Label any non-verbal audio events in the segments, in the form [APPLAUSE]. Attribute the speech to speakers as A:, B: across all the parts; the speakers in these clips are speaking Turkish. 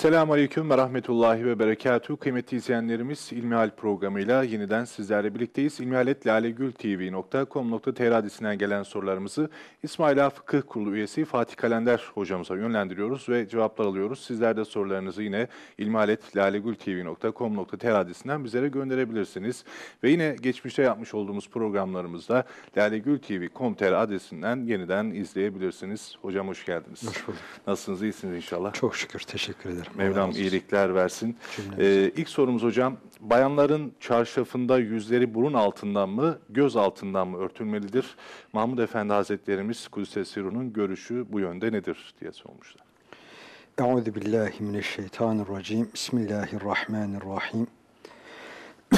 A: Esselamu Aleyküm ve Rahmetullahi ve Berekatuhu. Kıymetli izleyenlerimiz İlmihal programıyla yeniden sizlerle birlikteyiz. İlmihaletlalegültv.com.tr adresinden gelen sorularımızı İsmaila Fıkıh Kurulu üyesi Fatih Kalender hocamıza yönlendiriyoruz ve cevaplar alıyoruz. Sizler de sorularınızı yine ilmihaletlalegültv.com.tr adresinden bizlere gönderebilirsiniz. Ve yine geçmişte yapmış olduğumuz programlarımızda lalegültv.com.tr adresinden yeniden izleyebilirsiniz. Hocam hoş geldiniz.
B: Hoş bulduk.
A: Nasılsınız? İyisiniz inşallah.
B: Çok şükür teşekkür ederim.
A: Mevlam iyilikler versin. Ee, ilk sorumuz hocam, bayanların çarşafında yüzleri burun altından mı, göz altından mı örtülmelidir? Mahmud Efendi Hazretlerimiz Kudüs'e görüşü bu yönde nedir diye sormuşlar.
B: Euzu billahi mineşşeytanirracim. Bismillahirrahmanirrahim. [CLEARS THROAT]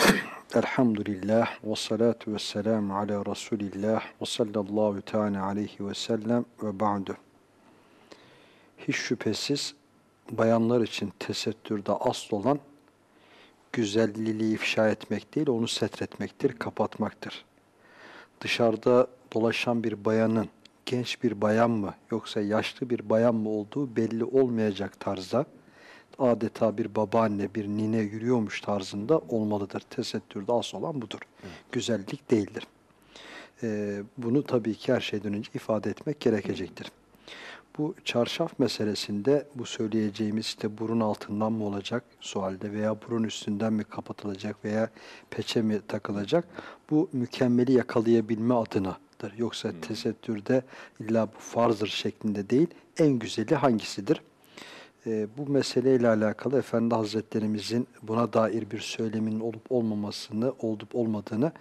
B: Elhamdülillah ve salatu ve selamu ala Resulillah ve sallallahu teala aleyhi ve sellem ve ba'du. Hiç şüphesiz bayanlar için tesettürde asıl olan güzelliği ifşa etmek değil, onu setretmektir, kapatmaktır. Dışarıda dolaşan bir bayanın genç bir bayan mı yoksa yaşlı bir bayan mı olduğu belli olmayacak tarzda adeta bir babaanne, bir nine yürüyormuş tarzında olmalıdır. Tesettürde asıl olan budur. Güzellik değildir. Ee, bunu tabii ki her şeyden önce ifade etmek gerekecektir. Bu çarşaf meselesinde bu söyleyeceğimiz işte burun altından mı olacak sualde veya burun üstünden mi kapatılacak veya peçe mi takılacak bu mükemmeli yakalayabilme adınadır. Yoksa tesettürde illa bu farzdır şeklinde değil en güzeli hangisidir? Ee, bu meseleyle alakalı Efendi Hazretlerimizin buna dair bir söylemin olup olmamasını, olup olmadığını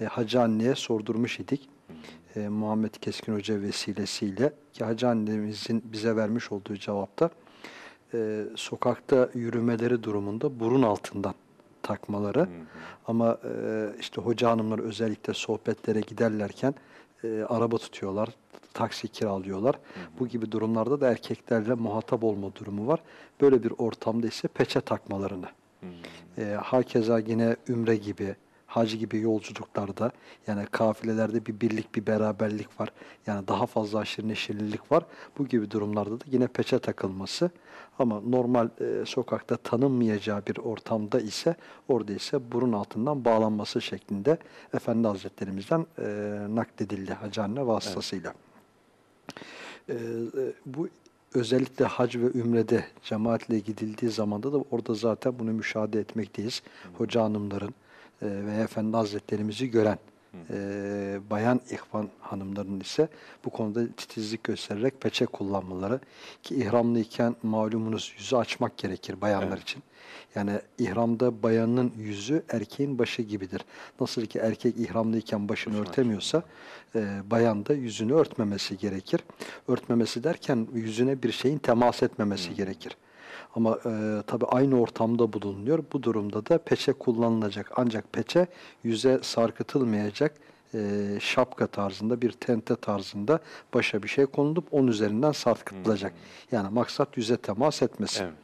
B: e, Hacı Anne'ye sordurmuş idik. E, Muhammed Keskin Hoca vesilesiyle ki Hacı Annemizin bize vermiş olduğu cevapta e, sokakta yürümeleri durumunda burun altından takmaları ama e, işte hoca hanımlar özellikle sohbetlere giderlerken e, araba tutuyorlar, taksi kiralıyorlar. Bu gibi durumlarda da erkeklerle muhatap olma durumu var. Böyle bir ortamda ise peçe takmalarını. E, hakeza yine ümre gibi, hac gibi yolculuklarda yani kafilelerde bir birlik, bir beraberlik var. Yani daha fazla aşırı neşirlilik var. Bu gibi durumlarda da yine peçe takılması. Ama normal e, sokakta tanınmayacağı bir ortamda ise orada ise burun altından bağlanması şeklinde Efendi Hazretlerimizden e, nakledildi Hacı Anne vasıtasıyla. Ee, e, bu özellikle hac ve ümrede cemaatle gidildiği zamanda da orada zaten bunu müşahede etmekteyiz. Hoca hanımların e, ve Efendi Hazretlerimizi gören e, bayan ihvan hanımların ise bu konuda titizlik göstererek peçe kullanmaları ki ihramlıyken malumunuz yüzü açmak gerekir bayanlar
A: Evet.
B: için. Yani ihramda bayanın yüzü erkeğin başı gibidir. Nasıl ki erkek ihramlıyken başını
A: Başını
B: örtemiyorsa e, bayan da yüzünü örtmemesi gerekir. Örtmemesi derken yüzüne bir şeyin temas etmemesi gerekir. Ama e, tabi aynı ortamda bulunuyor. Bu durumda da peçe kullanılacak. Ancak peçe yüze sarkıtılmayacak e, şapka tarzında bir tente tarzında başa bir şey konulup onun üzerinden sarkıtılacak. Yani maksat yüze temas etmesin.
A: Evet.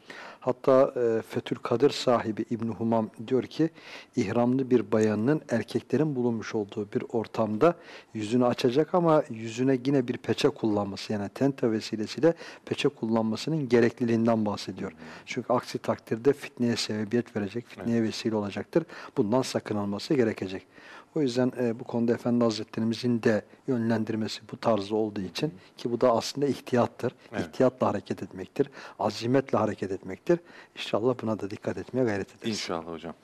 B: Hatta e, Fethül Kadir sahibi İbn Humam diyor ki ihramlı bir bayanın erkeklerin bulunmuş olduğu bir ortamda yüzünü açacak ama yüzüne yine bir peçe kullanması yani tente vesilesiyle peçe kullanmasının gerekliliğinden bahsediyor. Çünkü aksi takdirde fitneye sebebiyet verecek, fitneye vesile olacaktır. Bundan sakınılması gerekecek. O yüzden e, bu konuda Efendi Hazretlerimizin de yönlendirmesi bu tarzda olduğu için ki bu da aslında ihtiyattır.
A: Evet.
B: İhtiyatla hareket etmektir. Azimetle hareket etmektir. İnşallah buna da dikkat etmeye gayret ederiz.
A: İnşallah hocam.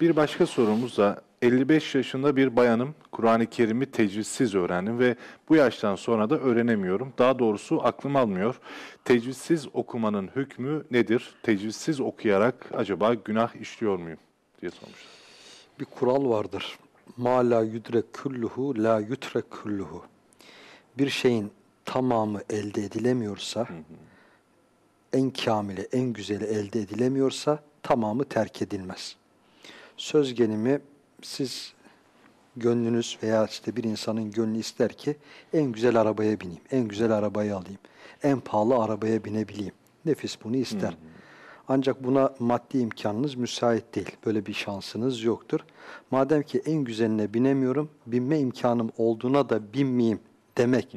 A: Bir başka sorumuz da 55 yaşında bir bayanım Kur'an-ı Kerim'i tecvizsiz öğrendim ve bu yaştan sonra da öğrenemiyorum. Daha doğrusu aklım almıyor. Tecvizsiz okumanın hükmü nedir? Tecvizsiz okuyarak acaba günah işliyor muyum? diye sormuşlar.
B: Bir kural vardır. Ma la yudrek kulluhu la yutrek kulluhu. Bir şeyin tamamı elde edilemiyorsa, en kamili, en güzeli elde edilemiyorsa tamamı terk edilmez. Söz gelimi siz gönlünüz veya işte bir insanın gönlü ister ki en güzel arabaya bineyim, en güzel arabayı alayım, en pahalı arabaya binebileyim. Nefis bunu ister. Ancak buna maddi imkanınız müsait değil. Böyle bir şansınız yoktur. Madem ki en güzeline binemiyorum, binme imkanım olduğuna da binmeyeyim demek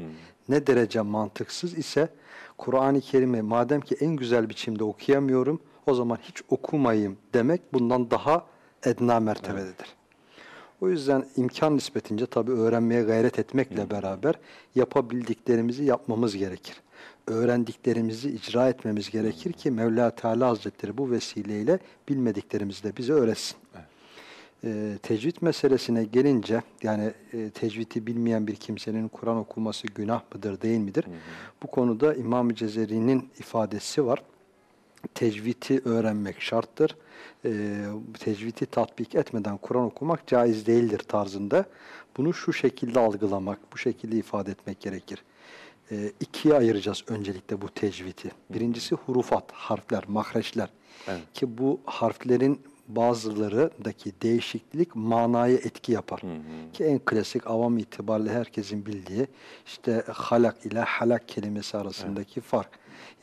B: ne derece mantıksız ise Kur'an-ı Kerim'i madem ki en güzel biçimde okuyamıyorum o zaman hiç okumayayım demek bundan daha edna mertebededir. O yüzden imkan nispetince tabii öğrenmeye gayret etmekle beraber yapabildiklerimizi yapmamız gerekir. Öğrendiklerimizi icra etmemiz gerekir ki Mevla Teala Hazretleri bu vesileyle bilmediklerimizi de bize öğretsin. Ee, tecvid meselesine gelince yani e, tecvidi bilmeyen bir kimsenin Kur'an okuması günah mıdır değil midir? Bu konuda İmam-ı Cezeri'nin ifadesi var. Tecvidi öğrenmek şarttır. Ee, tecvidi tatbik etmeden Kur'an okumak caiz değildir tarzında. Bunu şu şekilde algılamak, bu şekilde ifade etmek gerekir. Ee, ikiye ayıracağız öncelikle bu tecvidi. Birincisi hurufat, harfler, mahreçler.
A: Evet.
B: Ki bu harflerin bazılarındaki değişiklik manaya etki yapar. Ki en klasik avam itibariyle herkesin bildiği işte halak ile halak kelimesi arasındaki fark.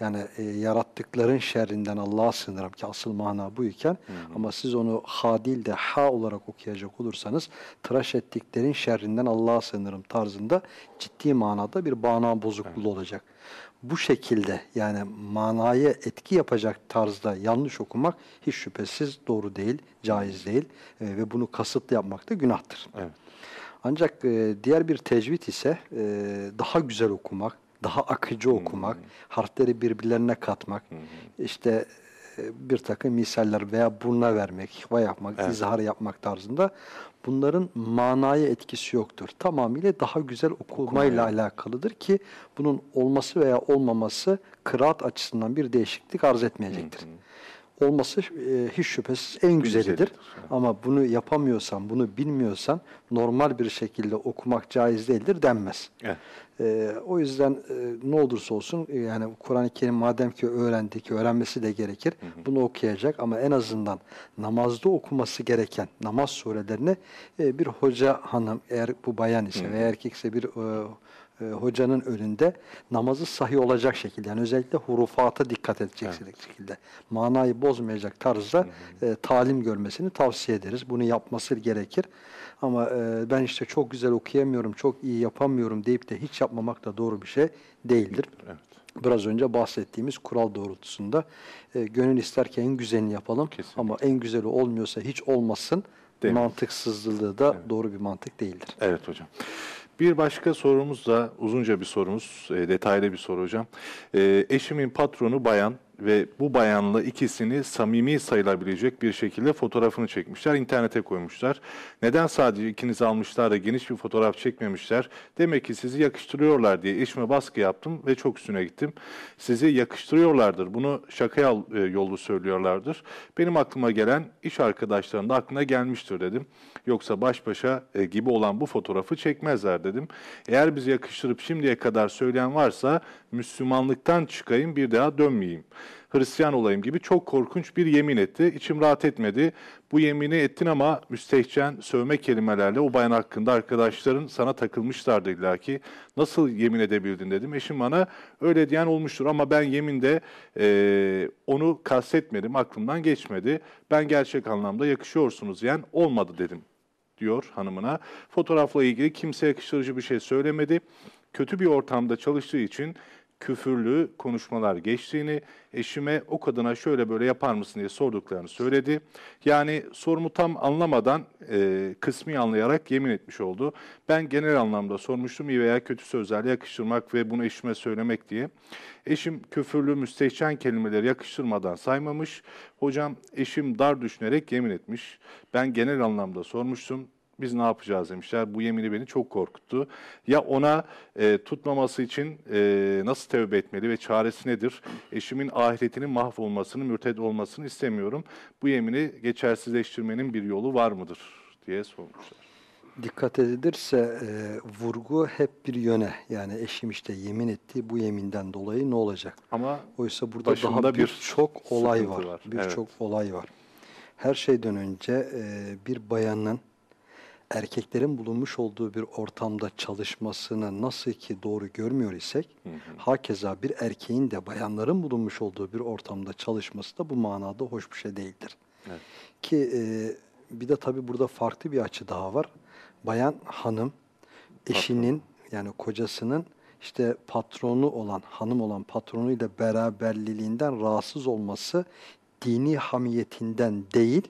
B: Yani e, yarattıkların şerrinden Allah'a sığınırım ki asıl mana buyken ama siz onu ha değil de ha olarak okuyacak olursanız tıraş ettiklerin şerrinden Allah'a sığınırım tarzında ciddi manada bir mana bozukluğu olacak. Bu şekilde yani manaya etki yapacak tarzda yanlış okumak hiç şüphesiz doğru değil, caiz değil E, ve bunu kasıtlı yapmak da günahtır.
A: Evet.
B: Ancak e, diğer bir tecvid ise e, daha güzel okumak, daha akıcı okumak, harfleri birbirlerine katmak, işte e, bir takım misaller veya buruna vermek, hva yapmak,
A: Evet.
B: izhar yapmak tarzında bunların manaya etkisi yoktur. Tamamıyla daha güzel okumayla alakalıdır ki bunun olması veya olmaması kıraat açısından bir değişiklik arz etmeyecektir. Olması e, hiç şüphesiz en güzelidir.
A: güzelidir, evet.
B: Ama bunu yapamıyorsan, bunu bilmiyorsan normal bir şekilde okumak caiz değildir denmez.
A: Evet.
B: Ee, o yüzden e, ne olursa olsun e, yani Kur'an-ı Kerim madem ki öğrendi ki öğrenmesi de gerekir bunu okuyacak ama en azından namazda okuması gereken namaz surelerini e, bir hoca hanım eğer bu bayan ise veya erkekse bir e, e, hocanın önünde namazı sahih olacak şekilde yani özellikle hurufata dikkat edecek şekilde manayı bozmayacak tarzda e, talim görmesini tavsiye ederiz. Bunu yapması gerekir. Ama e, ben işte çok güzel okuyamıyorum, çok iyi yapamıyorum deyip de hiç yapmamak da doğru bir şey değildir.
A: Evet.
B: Biraz önce bahsettiğimiz kural doğrultusunda e, gönül ister ki en güzelini yapalım
A: Kesinlikle.
B: ama en güzeli olmuyorsa hiç olmasın
A: Değil
B: mantıksızlığı da doğru bir mantık değildir.
A: Evet hocam. Bir başka sorumuz da uzunca bir sorumuz, e, detaylı bir soru hocam. E, eşimin patronu bayan ve bu bayanla ikisini samimi sayılabilecek bir şekilde fotoğrafını çekmişler, internete koymuşlar. Neden sadece ikinizi almışlar da geniş bir fotoğraf çekmemişler? Demek ki sizi yakıştırıyorlar diye eşime baskı yaptım ve çok üstüne gittim. Sizi yakıştırıyorlardır, bunu şakaya e, yolu söylüyorlardır. Benim aklıma gelen iş arkadaşlarının da aklına gelmiştir dedim. Yoksa baş başa e, gibi olan bu fotoğrafı çekmezler dedim. Eğer bizi yakıştırıp şimdiye kadar söyleyen varsa Müslümanlıktan çıkayım bir daha dönmeyeyim. Hristiyan olayım gibi çok korkunç bir yemin etti. İçim rahat etmedi. Bu yemini ettin ama müstehcen sövme kelimelerle o bayan hakkında arkadaşların sana takılmışlardı illa ki. Nasıl yemin edebildin dedim. Eşim bana öyle diyen olmuştur ama ben yeminde eee, onu kastetmedim, aklımdan geçmedi. Ben gerçek anlamda yakışıyorsunuz diyen olmadı dedim diyor hanımına. Fotoğrafla ilgili kimse yakıştırıcı bir şey söylemedi. Kötü bir ortamda çalıştığı için küfürlü konuşmalar geçtiğini, eşime o kadına şöyle böyle yapar mısın diye sorduklarını söyledi. Yani sorumu tam anlamadan e, kısmi anlayarak yemin etmiş oldu. Ben genel anlamda sormuştum iyi veya kötü sözlerle yakıştırmak ve bunu eşime söylemek diye. Eşim küfürlü müstehcen kelimeleri yakıştırmadan saymamış. Hocam eşim dar düşünerek yemin etmiş. Ben genel anlamda sormuştum biz ne yapacağız demişler. Bu yemini beni çok korkuttu. Ya ona e, tutmaması için e, nasıl tevbe etmeli ve çaresi nedir? Eşimin ahiretinin mahvolmasını, mürted olmasını istemiyorum. Bu yemini geçersizleştirmenin bir yolu var mıdır diye sormuşlar.
B: Dikkat edilirse e, vurgu hep bir yöne yani eşim işte yemin etti bu yeminden dolayı ne olacak?
A: Ama
B: Oysa burada daha
A: bir
B: birçok olay
A: sıkıntı
B: var.
A: var.
B: Birçok
A: Evet.
B: olay var. Her şeyden önce e, bir bayanın erkeklerin bulunmuş olduğu bir ortamda çalışmasını nasıl ki doğru görmüyor isek, hakeza bir erkeğin de bayanların bulunmuş olduğu bir ortamda çalışması da bu manada hoş bir şey değildir.
A: Evet.
B: Ki e, bir de tabii burada farklı bir açı daha var. Bayan hanım eşinin yani kocasının işte patronu olan, hanım olan patronuyla beraberliliğinden rahatsız olması dini hamiyetinden değil,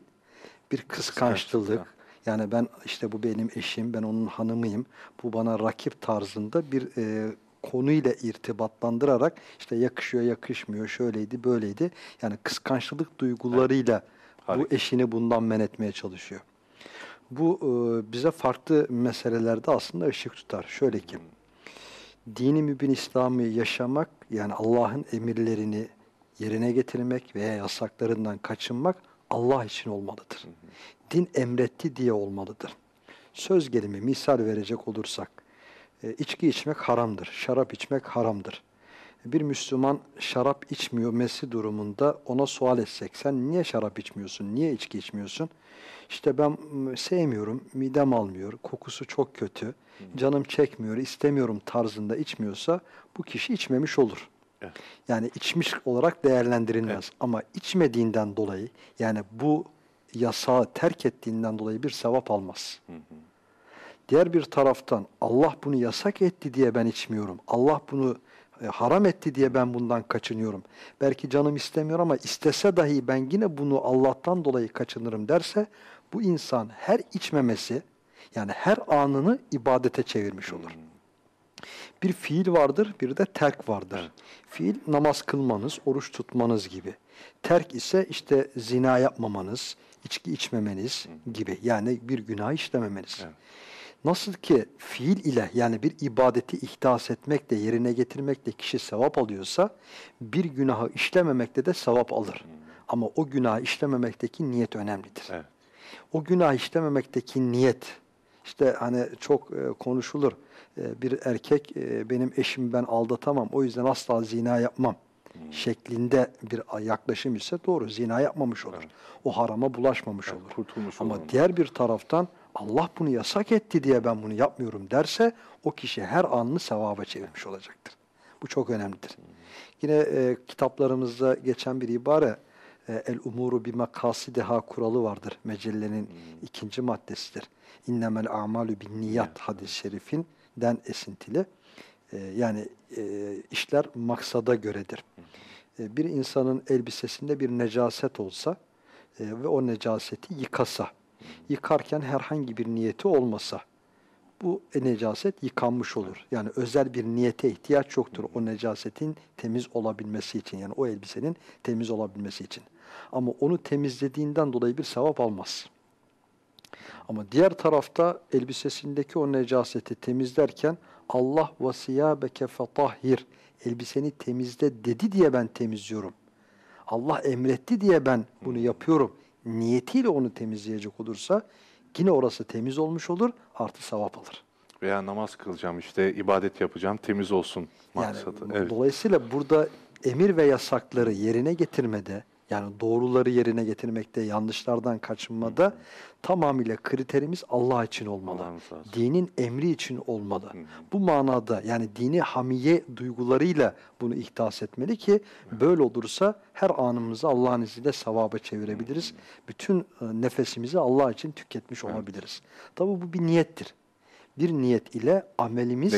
B: bir.
A: Kıskançlık.
B: Yani ben işte bu benim eşim, ben onun hanımıyım. Bu bana rakip tarzında bir e, konuyla irtibatlandırarak işte yakışıyor, yakışmıyor, şöyleydi, böyleydi. Yani kıskançlık duygularıyla bu
A: Harika.
B: eşini bundan men etmeye çalışıyor. Bu e, bize farklı meselelerde aslında ışık tutar. Şöyle ki, dini mübin İslam'ı yaşamak, yani Allah'ın emirlerini yerine getirmek veya yasaklarından kaçınmak Allah için olmalıdır. Din emretti diye olmalıdır. Söz gelimi misal verecek olursak, e, içki içmek haramdır, şarap içmek haramdır. Bir Müslüman şarap içmiyor mesi durumunda ona sual etsek, sen niye şarap içmiyorsun, niye içki içmiyorsun? İşte ben sevmiyorum, midem almıyor, kokusu çok kötü, canım çekmiyor, istemiyorum tarzında içmiyorsa bu kişi içmemiş olur.
A: Evet.
B: Yani içmiş olarak değerlendirilmez. Ama içmediğinden dolayı yani bu yasağı terk ettiğinden dolayı bir sevap almaz. Diğer bir taraftan Allah bunu yasak etti diye ben içmiyorum. Allah bunu e, haram etti diye ben bundan kaçınıyorum. Belki canım istemiyor ama istese dahi ben yine bunu Allah'tan dolayı kaçınırım derse bu insan her içmemesi yani her anını ibadete çevirmiş olur. Bir fiil vardır, bir de terk vardır. Fiil namaz kılmanız, oruç tutmanız gibi. Terk ise işte zina yapmamanız, içki içmemeniz gibi. Yani bir günah işlememeniz.
A: Evet.
B: Nasıl ki fiil ile yani bir ibadeti ihdas etmekle, yerine getirmekle kişi sevap alıyorsa, bir günahı işlememekte de sevap alır. Ama o günahı işlememekteki niyet önemlidir.
A: Evet.
B: O günah işlememekteki niyet, işte hani çok e, konuşulur. E, bir erkek e, benim eşimi ben aldatamam, o yüzden asla zina yapmam şeklinde bir yaklaşım ise doğru zina yapmamış olur. O harama bulaşmamış
A: Evet,
B: olur.
A: kurtulmuş
B: Ama
A: olur
B: diğer bir taraftan Allah bunu yasak etti diye ben bunu yapmıyorum derse o kişi her anını sevaba çevirmiş olacaktır. Bu çok önemlidir. Yine e, kitaplarımızda geçen bir ibare e, el umuru bi makasideha kuralı vardır. Mecellenin ikinci maddesidir. İnnemel a'malu bin niyat hadis-i şerifinden esintili. E, yani e, işler maksada göredir. E, bir insanın elbisesinde bir necaset olsa e, ve o necaseti yıkasa, yıkarken herhangi bir niyeti olmasa, bu necaset yıkanmış olur. Yani özel bir niyete ihtiyaç yoktur o necasetin temiz olabilmesi için. Yani o elbisenin temiz olabilmesi için. Ama onu temizlediğinden dolayı bir sevap almaz. Ama diğer tarafta elbisesindeki o necaseti temizlerken Allah vasiyabeke fetahhir elbiseni temizle dedi diye ben temizliyorum. Allah emretti diye ben bunu yapıyorum. Niyetiyle onu temizleyecek olursa yine orası temiz olmuş olur, artı sevap alır.
A: Veya namaz kılacağım işte ibadet yapacağım temiz olsun
B: Yani
A: maksadı.
B: bu-
A: evet.
B: dolayısıyla burada emir ve yasakları yerine getirmede, yani doğruları yerine getirmekte, yanlışlardan kaçınmada tamamıyla kriterimiz Allah için olmalı. Dinin emri için olmalı. Bu manada yani dini hamiye duygularıyla bunu ihdas etmeli ki böyle olursa her anımızı Allah'ın izniyle sevaba çevirebiliriz. Bütün e, nefesimizi Allah için tüketmiş olabiliriz. Tabi bu bir niyettir. Bir niyet ile amelimiz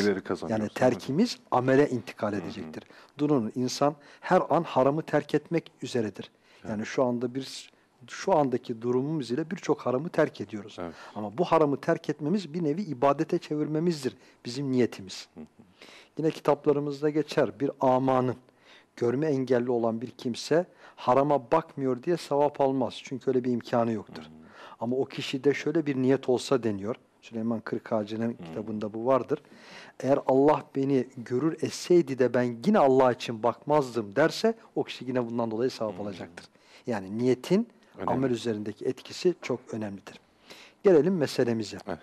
B: yani terkimiz amele intikal edecektir. Durun insan her an haramı terk etmek üzeredir. Yani şu anda bir şu andaki durumumuz ile birçok haramı terk ediyoruz.
A: Evet.
B: Ama bu haramı terk etmemiz bir nevi ibadete çevirmemizdir bizim niyetimiz. Yine kitaplarımızda geçer bir amanın görme engelli olan bir kimse harama bakmıyor diye sevap almaz. Çünkü öyle bir imkanı yoktur. Ama o kişide şöyle bir niyet olsa deniyor. Süleyman Kırkağacı'nın kitabında bu vardır. Eğer Allah beni görür etseydi de ben yine Allah için bakmazdım derse o kişi yine bundan dolayı sevap alacaktır. Yani niyetin
A: Önemli.
B: amel üzerindeki etkisi çok önemlidir. Gelelim meselemize.
A: Evet.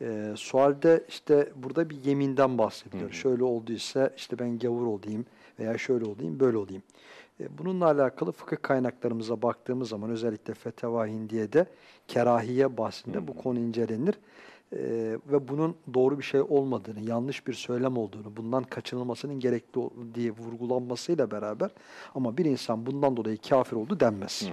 B: Ee, sualde işte burada bir yeminden bahsediliyor. Şöyle olduysa işte ben gavur olayım veya şöyle olayım, böyle olayım. Ee, bununla alakalı fıkıh kaynaklarımıza baktığımız zaman özellikle Feteva Hindiye'de kerahiye bahsinde bu konu incelenir. Ee, ve bunun doğru bir şey olmadığını, yanlış bir söylem olduğunu, bundan kaçınılmasının gerekli diye vurgulanmasıyla beraber ama bir insan bundan dolayı kafir oldu denmez.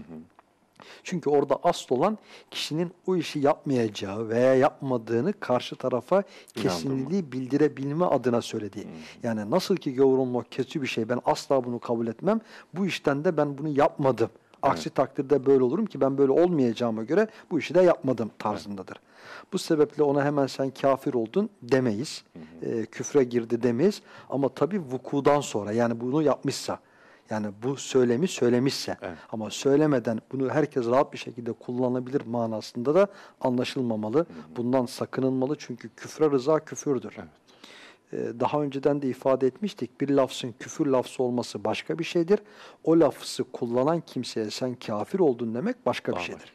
B: Çünkü orada asıl olan kişinin o işi yapmayacağı veya yapmadığını karşı tarafa kesinliği bildirebilme adına söylediği. Yani nasıl ki gavur olmak kötü bir şey ben asla bunu kabul etmem. Bu işten de ben bunu yapmadım. Aksi takdirde böyle olurum ki ben böyle olmayacağıma göre bu işi de yapmadım tarzındadır. Bu sebeple ona hemen sen kafir oldun demeyiz. Ee, küfre girdi demeyiz. Ama tabii vukudan sonra yani bunu yapmışsa yani bu söylemi söylemişse
A: Evet.
B: ama söylemeden bunu herkes rahat bir şekilde kullanabilir manasında da anlaşılmamalı. Bundan sakınılmalı çünkü küfre rıza küfürdür. Ee, Daha önceden de ifade etmiştik. Bir lafzın küfür lafzı olması başka bir şeydir. O lafzı kullanan kimseye sen kafir oldun demek başka bir şeydir.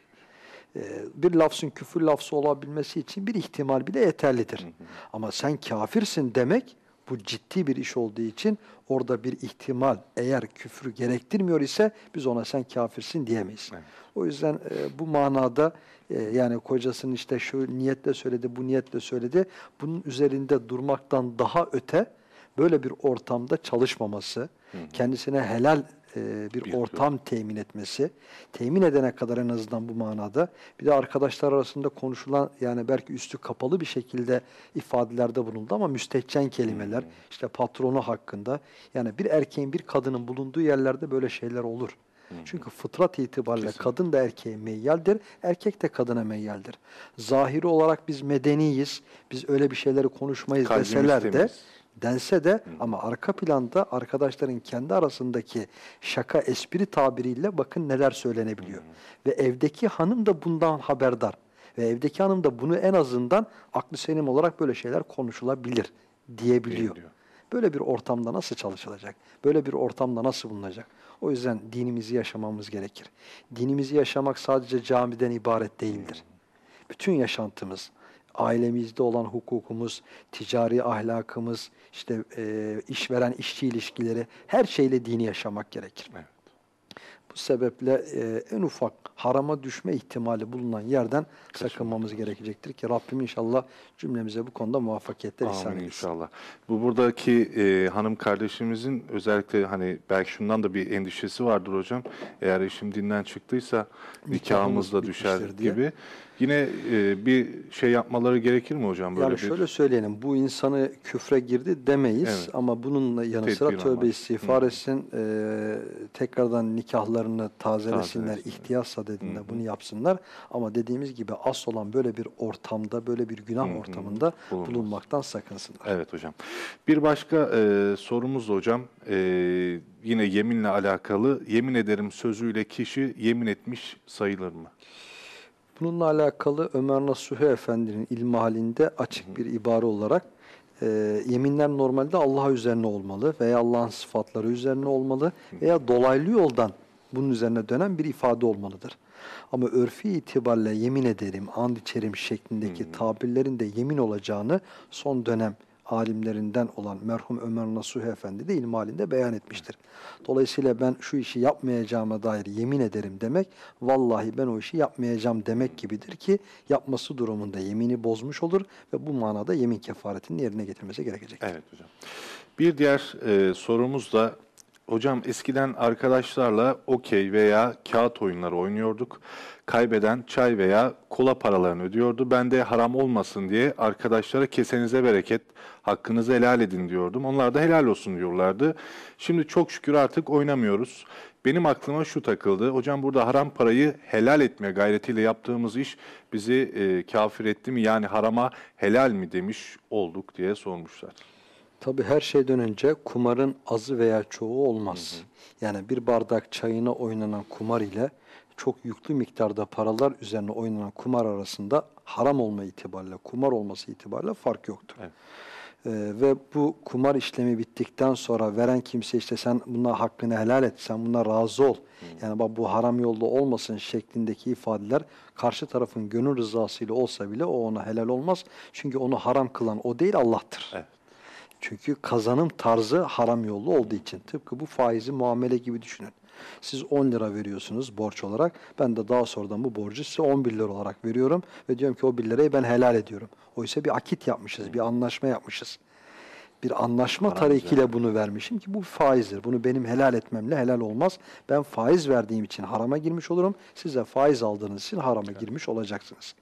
B: Ee, Bir lafzın küfür lafzı olabilmesi için bir ihtimal bile yeterlidir. Ama sen kafirsin demek bu ciddi bir iş olduğu için orada bir ihtimal eğer küfrü gerektirmiyor ise biz ona sen kafirsin diyemeyiz.
A: Evet.
B: O yüzden e, bu manada e, yani kocasının işte şu niyetle söyledi, bu niyetle söyledi. Bunun üzerinde durmaktan daha öte böyle bir ortamda çalışmaması, kendisine helal e, bir
A: Bir-
B: ortam temin etmesi, temin edene kadar en azından bu manada. Bir de arkadaşlar arasında konuşulan yani belki üstü kapalı bir şekilde ifadelerde bulundu ama müstehcen kelimeler, işte patronu hakkında. Yani bir erkeğin bir kadının bulunduğu yerlerde böyle şeyler olur. Çünkü fıtrat itibariyle kadın da erkeğe meyyaldir, erkek de kadına meyyaldir. Zahiri olarak biz medeniyiz, biz öyle bir şeyleri konuşmayız
A: Kalbimiz
B: deseler de
A: temiz.
B: Dense de ama arka planda arkadaşların kendi arasındaki şaka espri tabiriyle bakın neler söylenebiliyor. Ve evdeki hanım da bundan haberdar. Ve evdeki hanım da bunu en azından aklı selim olarak böyle şeyler konuşulabilir diyebiliyor.
A: Diyebiliyor.
B: Böyle bir ortamda nasıl çalışılacak? Böyle bir ortamda nasıl bulunacak? O yüzden dinimizi yaşamamız gerekir. Dinimizi yaşamak sadece camiden ibaret değildir. Bütün yaşantımız, ailemizde olan hukukumuz, ticari ahlakımız, işte e, işveren işçi ilişkileri her şeyle dini yaşamak gerekir.
A: Evet.
B: Bu sebeple e, en ufak harama düşme ihtimali bulunan yerden sakınmamız gerekecektir ki Rabbim inşallah cümlemize bu konuda muvaffakiyetler ihsan etsin.
A: inşallah. Bu buradaki e, hanım kardeşimizin özellikle hani belki şundan da bir endişesi vardır hocam. Eğer eşim dinden çıktıysa nikahımız da düşer
B: diye.
A: gibi. Yine e, bir şey yapmaları gerekir mi hocam böyle
B: yani
A: bir?
B: şöyle söyleyelim, bu insanı küfre girdi demeyiz
A: Evet.
B: ama bununla yanı sıra
A: Tedbir
B: tövbe
A: amaçlı.
B: istiğfar etsin, e, tekrardan nikahlarını tazelesinler,
A: Tazelesinler.
B: ihtiyatsa dediğinde bunu yapsınlar. Ama dediğimiz gibi asıl olan böyle bir ortamda, böyle bir günah ortamında
A: Bulunmaz.
B: bulunmaktan sakınsınlar.
A: Evet hocam. Bir başka e, sorumuz da hocam. E, yine yeminle alakalı. Yemin ederim sözüyle kişi yemin etmiş sayılır mı?
B: Bununla alakalı Ömer Nasuhi Efendi'nin ilmihalinde açık bir ibare olarak e, yeminler normalde Allah üzerine olmalı veya Allah'ın sıfatları üzerine olmalı veya dolaylı yoldan bunun üzerine dönen bir ifade olmalıdır. Ama örfi itibariyle yemin ederim, and içerim şeklindeki tabirlerin de yemin olacağını son dönem alimlerinden olan merhum Ömer Nasuhi Efendi de ilmi halinde beyan etmiştir. Dolayısıyla ben şu işi yapmayacağıma dair yemin ederim demek, vallahi ben o işi yapmayacağım demek gibidir ki yapması durumunda yemini bozmuş olur ve bu manada yemin kefaretinin yerine getirmesi gerekecek.
A: Evet hocam. Bir diğer e, sorumuz da hocam eskiden arkadaşlarla okey veya kağıt oyunları oynuyorduk. Kaybeden çay veya kola paralarını ödüyordu. Ben de haram olmasın diye arkadaşlara kesenize bereket, hakkınızı helal edin diyordum. Onlar da helal olsun diyorlardı. Şimdi çok şükür artık oynamıyoruz. Benim aklıma şu takıldı. Hocam burada haram parayı helal etme gayretiyle yaptığımız iş bizi e, kafir etti mi? Yani harama helal mi demiş olduk diye sormuşlar.
B: Tabii her şeyden önce kumarın azı veya çoğu olmaz. Yani bir bardak çayına oynanan kumar ile çok yüklü miktarda paralar üzerine oynanan kumar arasında haram olma itibariyle, kumar olması itibariyle fark yoktur.
A: Evet.
B: Ee, ve bu kumar işlemi bittikten sonra veren kimse işte sen buna hakkını helal et, sen buna razı ol. Yani bak bu haram yolda olmasın şeklindeki ifadeler karşı tarafın gönül rızasıyla olsa bile o ona helal olmaz. Çünkü onu haram kılan o değil Allah'tır.
A: Evet.
B: Çünkü kazanım tarzı haram yollu olduğu için. Tıpkı bu faizi muamele gibi düşünün. Siz 10 lira veriyorsunuz borç olarak. Ben de daha sonradan bu borcu size 11 lira olarak veriyorum. Ve diyorum ki o 1 lirayı ben helal ediyorum. Oysa bir akit yapmışız, bir anlaşma yapmışız. bir anlaşma tarikiyle bunu vermişim ki bu faizdir. Bunu benim helal etmemle helal olmaz. Ben faiz verdiğim için harama girmiş olurum. Siz de faiz aldığınız için harama girmiş olacaksınız.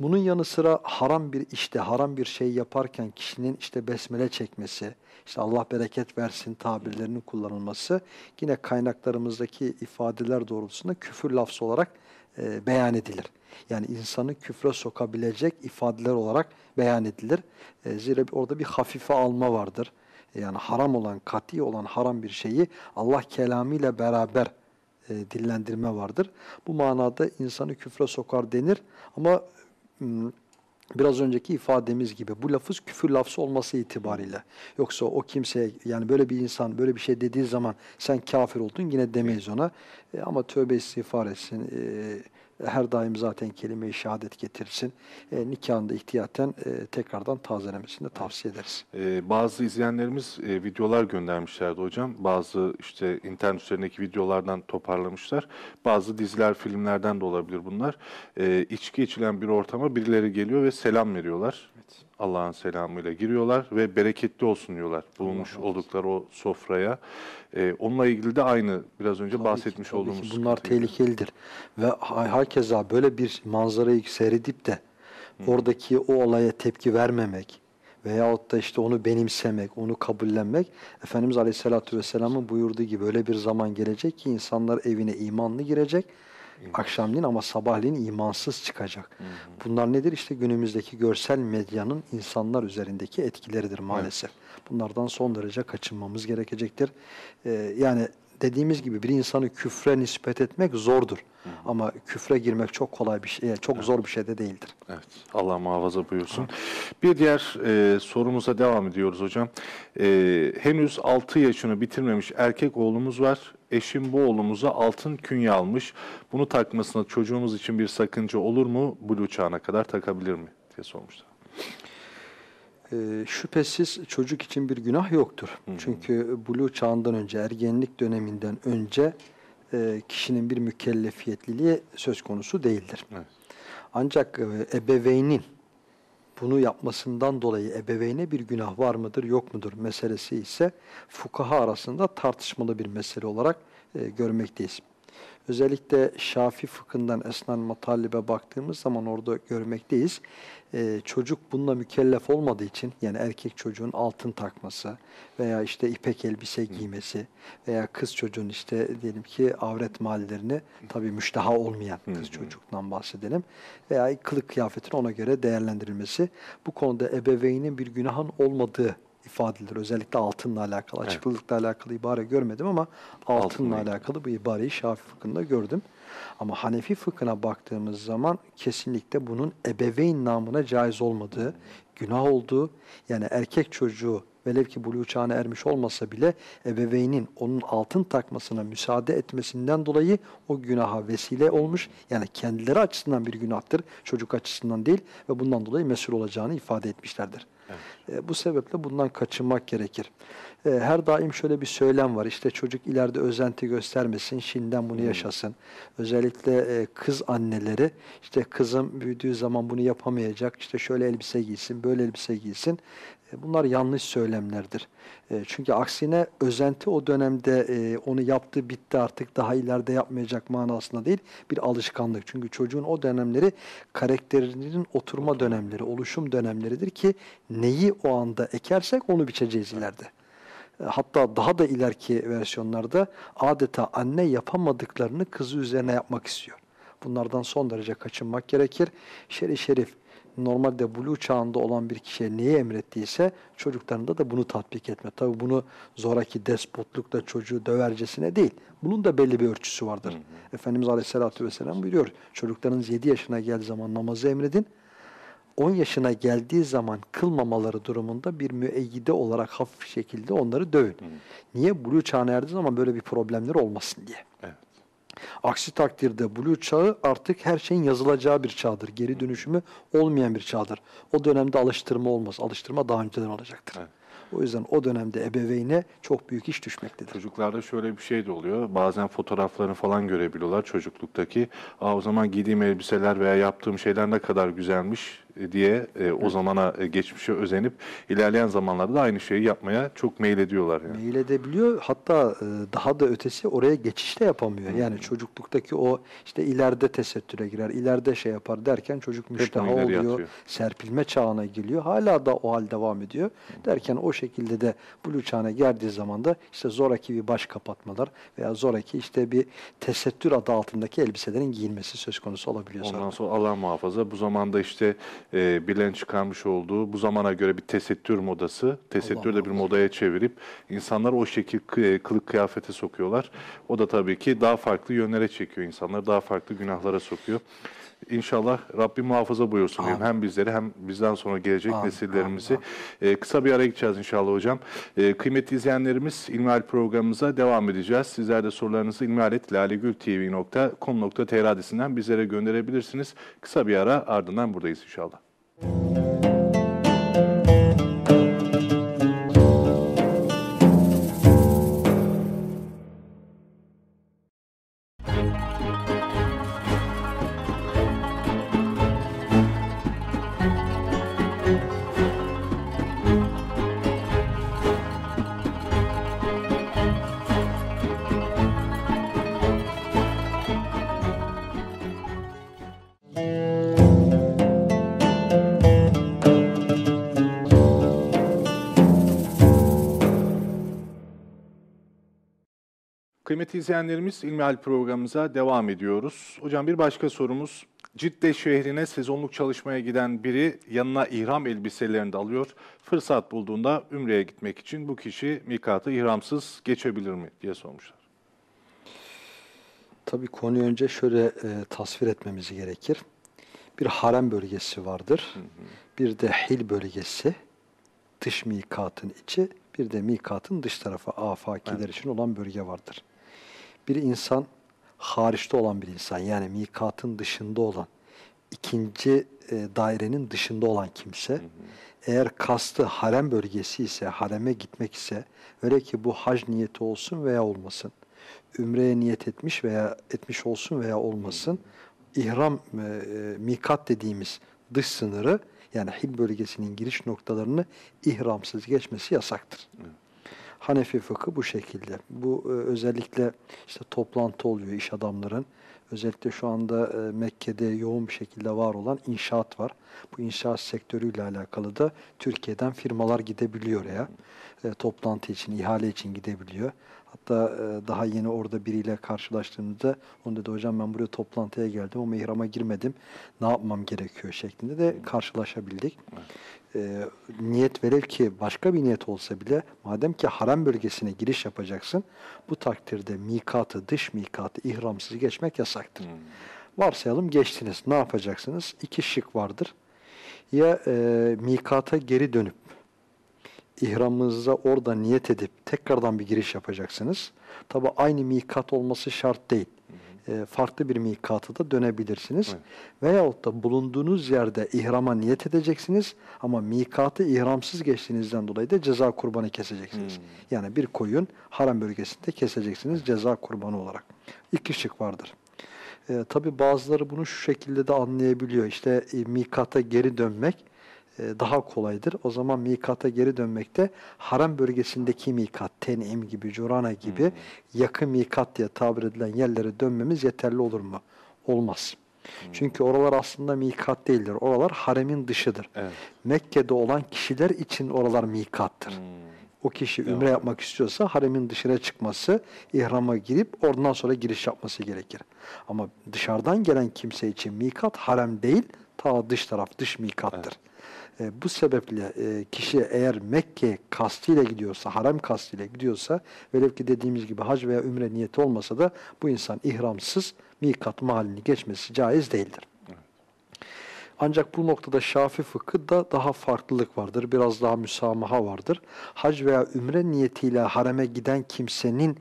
B: Bunun yanı sıra haram bir işte, haram bir şey yaparken kişinin işte besmele çekmesi, işte Allah bereket versin tabirlerinin kullanılması yine kaynaklarımızdaki ifadeler doğrultusunda küfür lafzı olarak e, beyan edilir. Yani insanı küfre sokabilecek ifadeler olarak beyan edilir. E, zira orada bir hafife alma vardır. E, yani haram olan, kati olan haram bir şeyi Allah kelamıyla beraber e, dillendirme vardır. Bu manada insanı küfre sokar denir ama biraz önceki ifademiz gibi bu lafız küfür lafzı olması itibariyle. Yoksa o kimseye yani böyle bir insan böyle bir şey dediği zaman sen kafir oldun yine demeyiz ona. E, ama tövbe istiğfar etsin. E, her daim zaten kelime-i şehadet getirsin. E, nikahında ihtiyaten e, tekrardan tazelemesini de tavsiye ederiz.
A: Ee, bazı izleyenlerimiz e, videolar göndermişlerdi hocam. Bazı işte internet üzerindeki videolardan toparlamışlar. Bazı diziler, filmlerden de olabilir bunlar. Ee, içki içilen bir ortama birileri geliyor ve selam veriyorlar. Allah'ın selamıyla giriyorlar ve bereketli olsun diyorlar. Bulunmuş oldukları o sofraya. Ee, onunla ilgili de aynı biraz önce
B: Tabii
A: bahsetmiş
B: ki,
A: olduğumuz
B: ki bunlar tehlikelidir. Ve ha- hakeza böyle bir manzarayı seyredip de oradaki o olaya tepki vermemek veyahut da işte onu benimsemek, onu kabullenmek Efendimiz Aleyhisselatü Vesselam'ın buyurduğu gibi öyle bir zaman gelecek ki insanlar evine imanlı girecek akşamleyin ama sabahleyin imansız çıkacak. Bunlar nedir? İşte günümüzdeki görsel medyanın insanlar üzerindeki etkileridir maalesef. Bunlardan son derece kaçınmamız gerekecektir. Ee, yani dediğimiz gibi bir insanı küfre nispet etmek zordur. Ama küfre girmek çok kolay bir şey, çok zor bir şey de değildir.
A: Evet, Allah muhafaza buyursun. Bir diğer e, sorumuza devam ediyoruz hocam. E, henüz 6 yaşını bitirmemiş erkek oğlumuz var. Eşim bu oğlumuza altın künye almış. Bunu takmasına çocuğumuz için bir sakınca olur mu? Bulu çağına kadar takabilir mi? diye sormuşlar.
B: Ee, şüphesiz çocuk için bir günah yoktur. Çünkü buluğ çağından önce, ergenlik döneminden önce e, kişinin bir mükellefiyetliliği söz konusu değildir.
A: Evet.
B: Ancak e, ebeveynin bunu yapmasından dolayı ebeveyne bir günah var mıdır, yok mudur meselesi ise fukaha arasında tartışmalı bir mesele olarak e, görmekteyiz. Özellikle Şafi fıkhından Esnan Matalib'e baktığımız zaman orada görmekteyiz. Ee, çocuk bununla mükellef olmadığı için yani erkek çocuğun altın takması veya işte ipek elbise giymesi veya kız çocuğun işte diyelim ki avret mahallerini tabii müştaha olmayan kız çocuktan bahsedelim veya kılık kıyafetin ona göre değerlendirilmesi. Bu konuda ebeveynin bir günahın olmadığı ifade edilir. Özellikle altınla alakalı, açıklılıkla alakalı ibare görmedim ama altınla
A: Altınla
B: alakalı bu ibareyi Şafii fıkhında gördüm. Ama Hanefi fıkhına baktığımız zaman kesinlikle bunun ebeveyn namına caiz olmadığı, günah olduğu, yani erkek çocuğu velev ki buluğ çağına ermiş olmasa bile ebeveynin onun altın takmasına müsaade etmesinden dolayı o günaha vesile olmuş. Yani kendileri açısından bir günahtır, çocuk açısından değil ve bundan dolayı mesul olacağını ifade etmişlerdir. E, bu sebeple bundan kaçınmak gerekir. E, her daim şöyle bir söylem var. İşte çocuk ileride özenti göstermesin, şimdiden bunu yaşasın. Özellikle e, kız anneleri, işte kızım büyüdüğü zaman bunu yapamayacak, işte şöyle elbise giysin, böyle elbise giysin. E, bunlar yanlış söylemlerdir. E, çünkü aksine özenti o dönemde e, onu yaptı, bitti artık daha ileride yapmayacak manasında değil, bir alışkanlık. Çünkü çocuğun o dönemleri karakterinin oturma dönemleri, oluşum dönemleridir ki neyi o anda ekersek onu biçeceğiz ileride. Hatta daha da ileriki versiyonlarda adeta anne yapamadıklarını kızı üzerine yapmak istiyor. Bunlardan son derece kaçınmak gerekir. Şerif şerif normalde buluğ çağında olan bir kişiye neyi emrettiyse çocuklarında da bunu tatbik etme. Tabi bunu zoraki despotlukla çocuğu dövercesine değil. Bunun da belli bir ölçüsü vardır. Efendimiz Aleyhisselatü Vesselam buyuruyor. Çocuklarınız 7 yaşına geldiği zaman namazı emredin. 10 yaşına geldiği zaman kılmamaları durumunda bir müeyyide olarak hafif şekilde onları dövün. Niye? Buluğ çağına erdiği zaman böyle bir problemleri olmasın diye.
A: Evet.
B: Aksi takdirde Blue çağı artık her şeyin yazılacağı bir çağdır. Geri dönüşümü olmayan bir çağdır. O dönemde alıştırma olmaz. Alıştırma daha önceden olacaktır.
A: Evet.
B: O yüzden o dönemde ebeveyne çok büyük iş düşmektedir.
A: Çocuklarda şöyle bir şey de oluyor. Bazen fotoğraflarını falan görebiliyorlar çocukluktaki. Aa, o zaman giydiğim elbiseler veya yaptığım şeyler ne kadar güzelmiş diye e, o zamana e, geçmişe özenip ilerleyen zamanlarda da aynı şeyi yapmaya çok meylediyorlar yani.
B: Mail edebiliyor. Hatta e, daha da ötesi oraya geçiş de yapamıyor.
A: Hmm.
B: Yani çocukluktaki o işte ileride tesettüre girer, ileride şey yapar derken çocuk müşteha
A: ileri
B: oluyor.
A: atıyor.
B: Serpilme çağına geliyor. Hala da o hal devam ediyor. Derken o şekilde de bulu çağına geldiği zaman da işte zoraki bir baş kapatmalar veya zoraki işte bir tesettür adı altındaki elbiselerin giyilmesi söz konusu olabiliyor. sonra.
A: Ondan sonra Allah muhafaza bu zamanda işte e, birilerinin çıkarmış olduğu bu zamana göre bir tesettür modası, tesettür de bir modaya çevirip insanları o şekil kı- kılık kıyafete sokuyorlar. O da tabii ki daha farklı yönlere çekiyor insanları, daha farklı günahlara sokuyor. İnşallah Rabbim muhafaza buyursun diyeyim. Hem bizleri hem bizden sonra gelecek
B: Amin,
A: nesillerimizi. E, kısa bir ara gideceğiz inşallah hocam. E, kıymetli izleyenlerimiz İlmihal programımıza devam edeceğiz. Sizler de sorularınızı ilmihaletlalegültv.com.tr adresinden bizlere gönderebilirsiniz. Kısa bir ara ardından buradayız inşallah. Kıymetli izleyenlerimiz İlmihal programımıza devam ediyoruz. Hocam bir başka sorumuz. Cidde şehrine sezonluk çalışmaya giden biri yanına ihram elbiselerini de alıyor. Fırsat bulduğunda Ümre'ye gitmek için bu kişi mikatı ihramsız geçebilir mi diye sormuşlar.
B: Tabii konuyu önce şöyle e, tasvir etmemiz gerekir. Bir harem bölgesi vardır. Bir de hil bölgesi, dış mikatın içi, bir de mikatın dış tarafı afakiler için olan bölge vardır. Bir insan hariçte olan bir insan yani mikatın dışında olan ikinci e, dairenin dışında olan kimse eğer kastı harem bölgesi ise hareme gitmek ise öyle ki bu hac niyeti olsun veya olmasın ümreye niyet etmiş veya etmiş olsun veya olmasın ihram e, e, mikat dediğimiz dış sınırı yani hil bölgesinin giriş noktalarını ihramsız geçmesi yasaktır. Hanefi fıkı bu şekilde. Bu e, özellikle işte toplantı oluyor iş adamların. Özellikle şu anda e, Mekke'de yoğun bir şekilde var olan inşaat var. Bu inşaat sektörüyle alakalı da Türkiye'den firmalar gidebiliyor ya. E, toplantı için, ihale için gidebiliyor. Hatta e, daha yeni orada biriyle karşılaştığımızda onu dedi hocam ben buraya toplantıya geldim ama ihrama girmedim. Ne yapmam gerekiyor şeklinde de karşılaşabildik. E, niyet velev ki başka bir niyet olsa bile madem ki harem bölgesine giriş yapacaksın bu takdirde mikatı, dış mikatı ihramsız geçmek yasaktır. Varsayalım geçtiniz. Ne yapacaksınız? İki şık vardır. Ya e, mikata geri dönüp ihramınıza orada niyet edip tekrardan bir giriş yapacaksınız. Tabi aynı mikat olması şart değil. E, farklı bir mikatı da dönebilirsiniz.
A: Evet.
B: Veyahut da bulunduğunuz yerde ihrama niyet edeceksiniz ama mikatı ihramsız geçtiğinizden dolayı da ceza kurbanı keseceksiniz. Yani bir koyun harem bölgesinde keseceksiniz ceza kurbanı olarak. İki şık vardır. E, Tabi bazıları bunu şu şekilde de anlayabiliyor. İşte e, mikata geri dönmek daha kolaydır. O zaman mikata geri dönmekte harem bölgesindeki mikat, Tenim gibi, Curana gibi yakın mikat diye tabir edilen yerlere dönmemiz yeterli olur mu? Olmaz. Çünkü oralar aslında mikat değildir. Oralar haremin dışıdır.
A: Evet.
B: Mekke'de olan kişiler için oralar mikattır. O kişi ümre yapmak istiyorsa haremin dışına çıkması, ihrama girip oradan sonra giriş yapması gerekir. Ama dışarıdan gelen kimse için mikat harem değil, ta dış taraf, dış mikattır. E, bu sebeple e, kişi eğer Mekke kastıyla gidiyorsa, harem kastıyla gidiyorsa, velev ki dediğimiz gibi hac veya ümre niyeti olmasa da bu insan ihramsız mikat mahallini geçmesi caiz değildir. Ancak bu noktada Şafi fıkhında daha farklılık vardır. Biraz daha müsamaha vardır. Hac veya ümre niyetiyle hareme giden kimsenin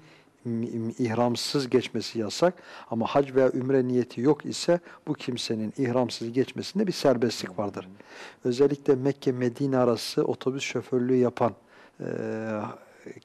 B: ihramsız geçmesi yasak. Ama hac veya ümre niyeti yok ise bu kimsenin ihramsız geçmesinde bir serbestlik vardır. Özellikle Mekke-Medine arası otobüs şoförlüğü yapan e,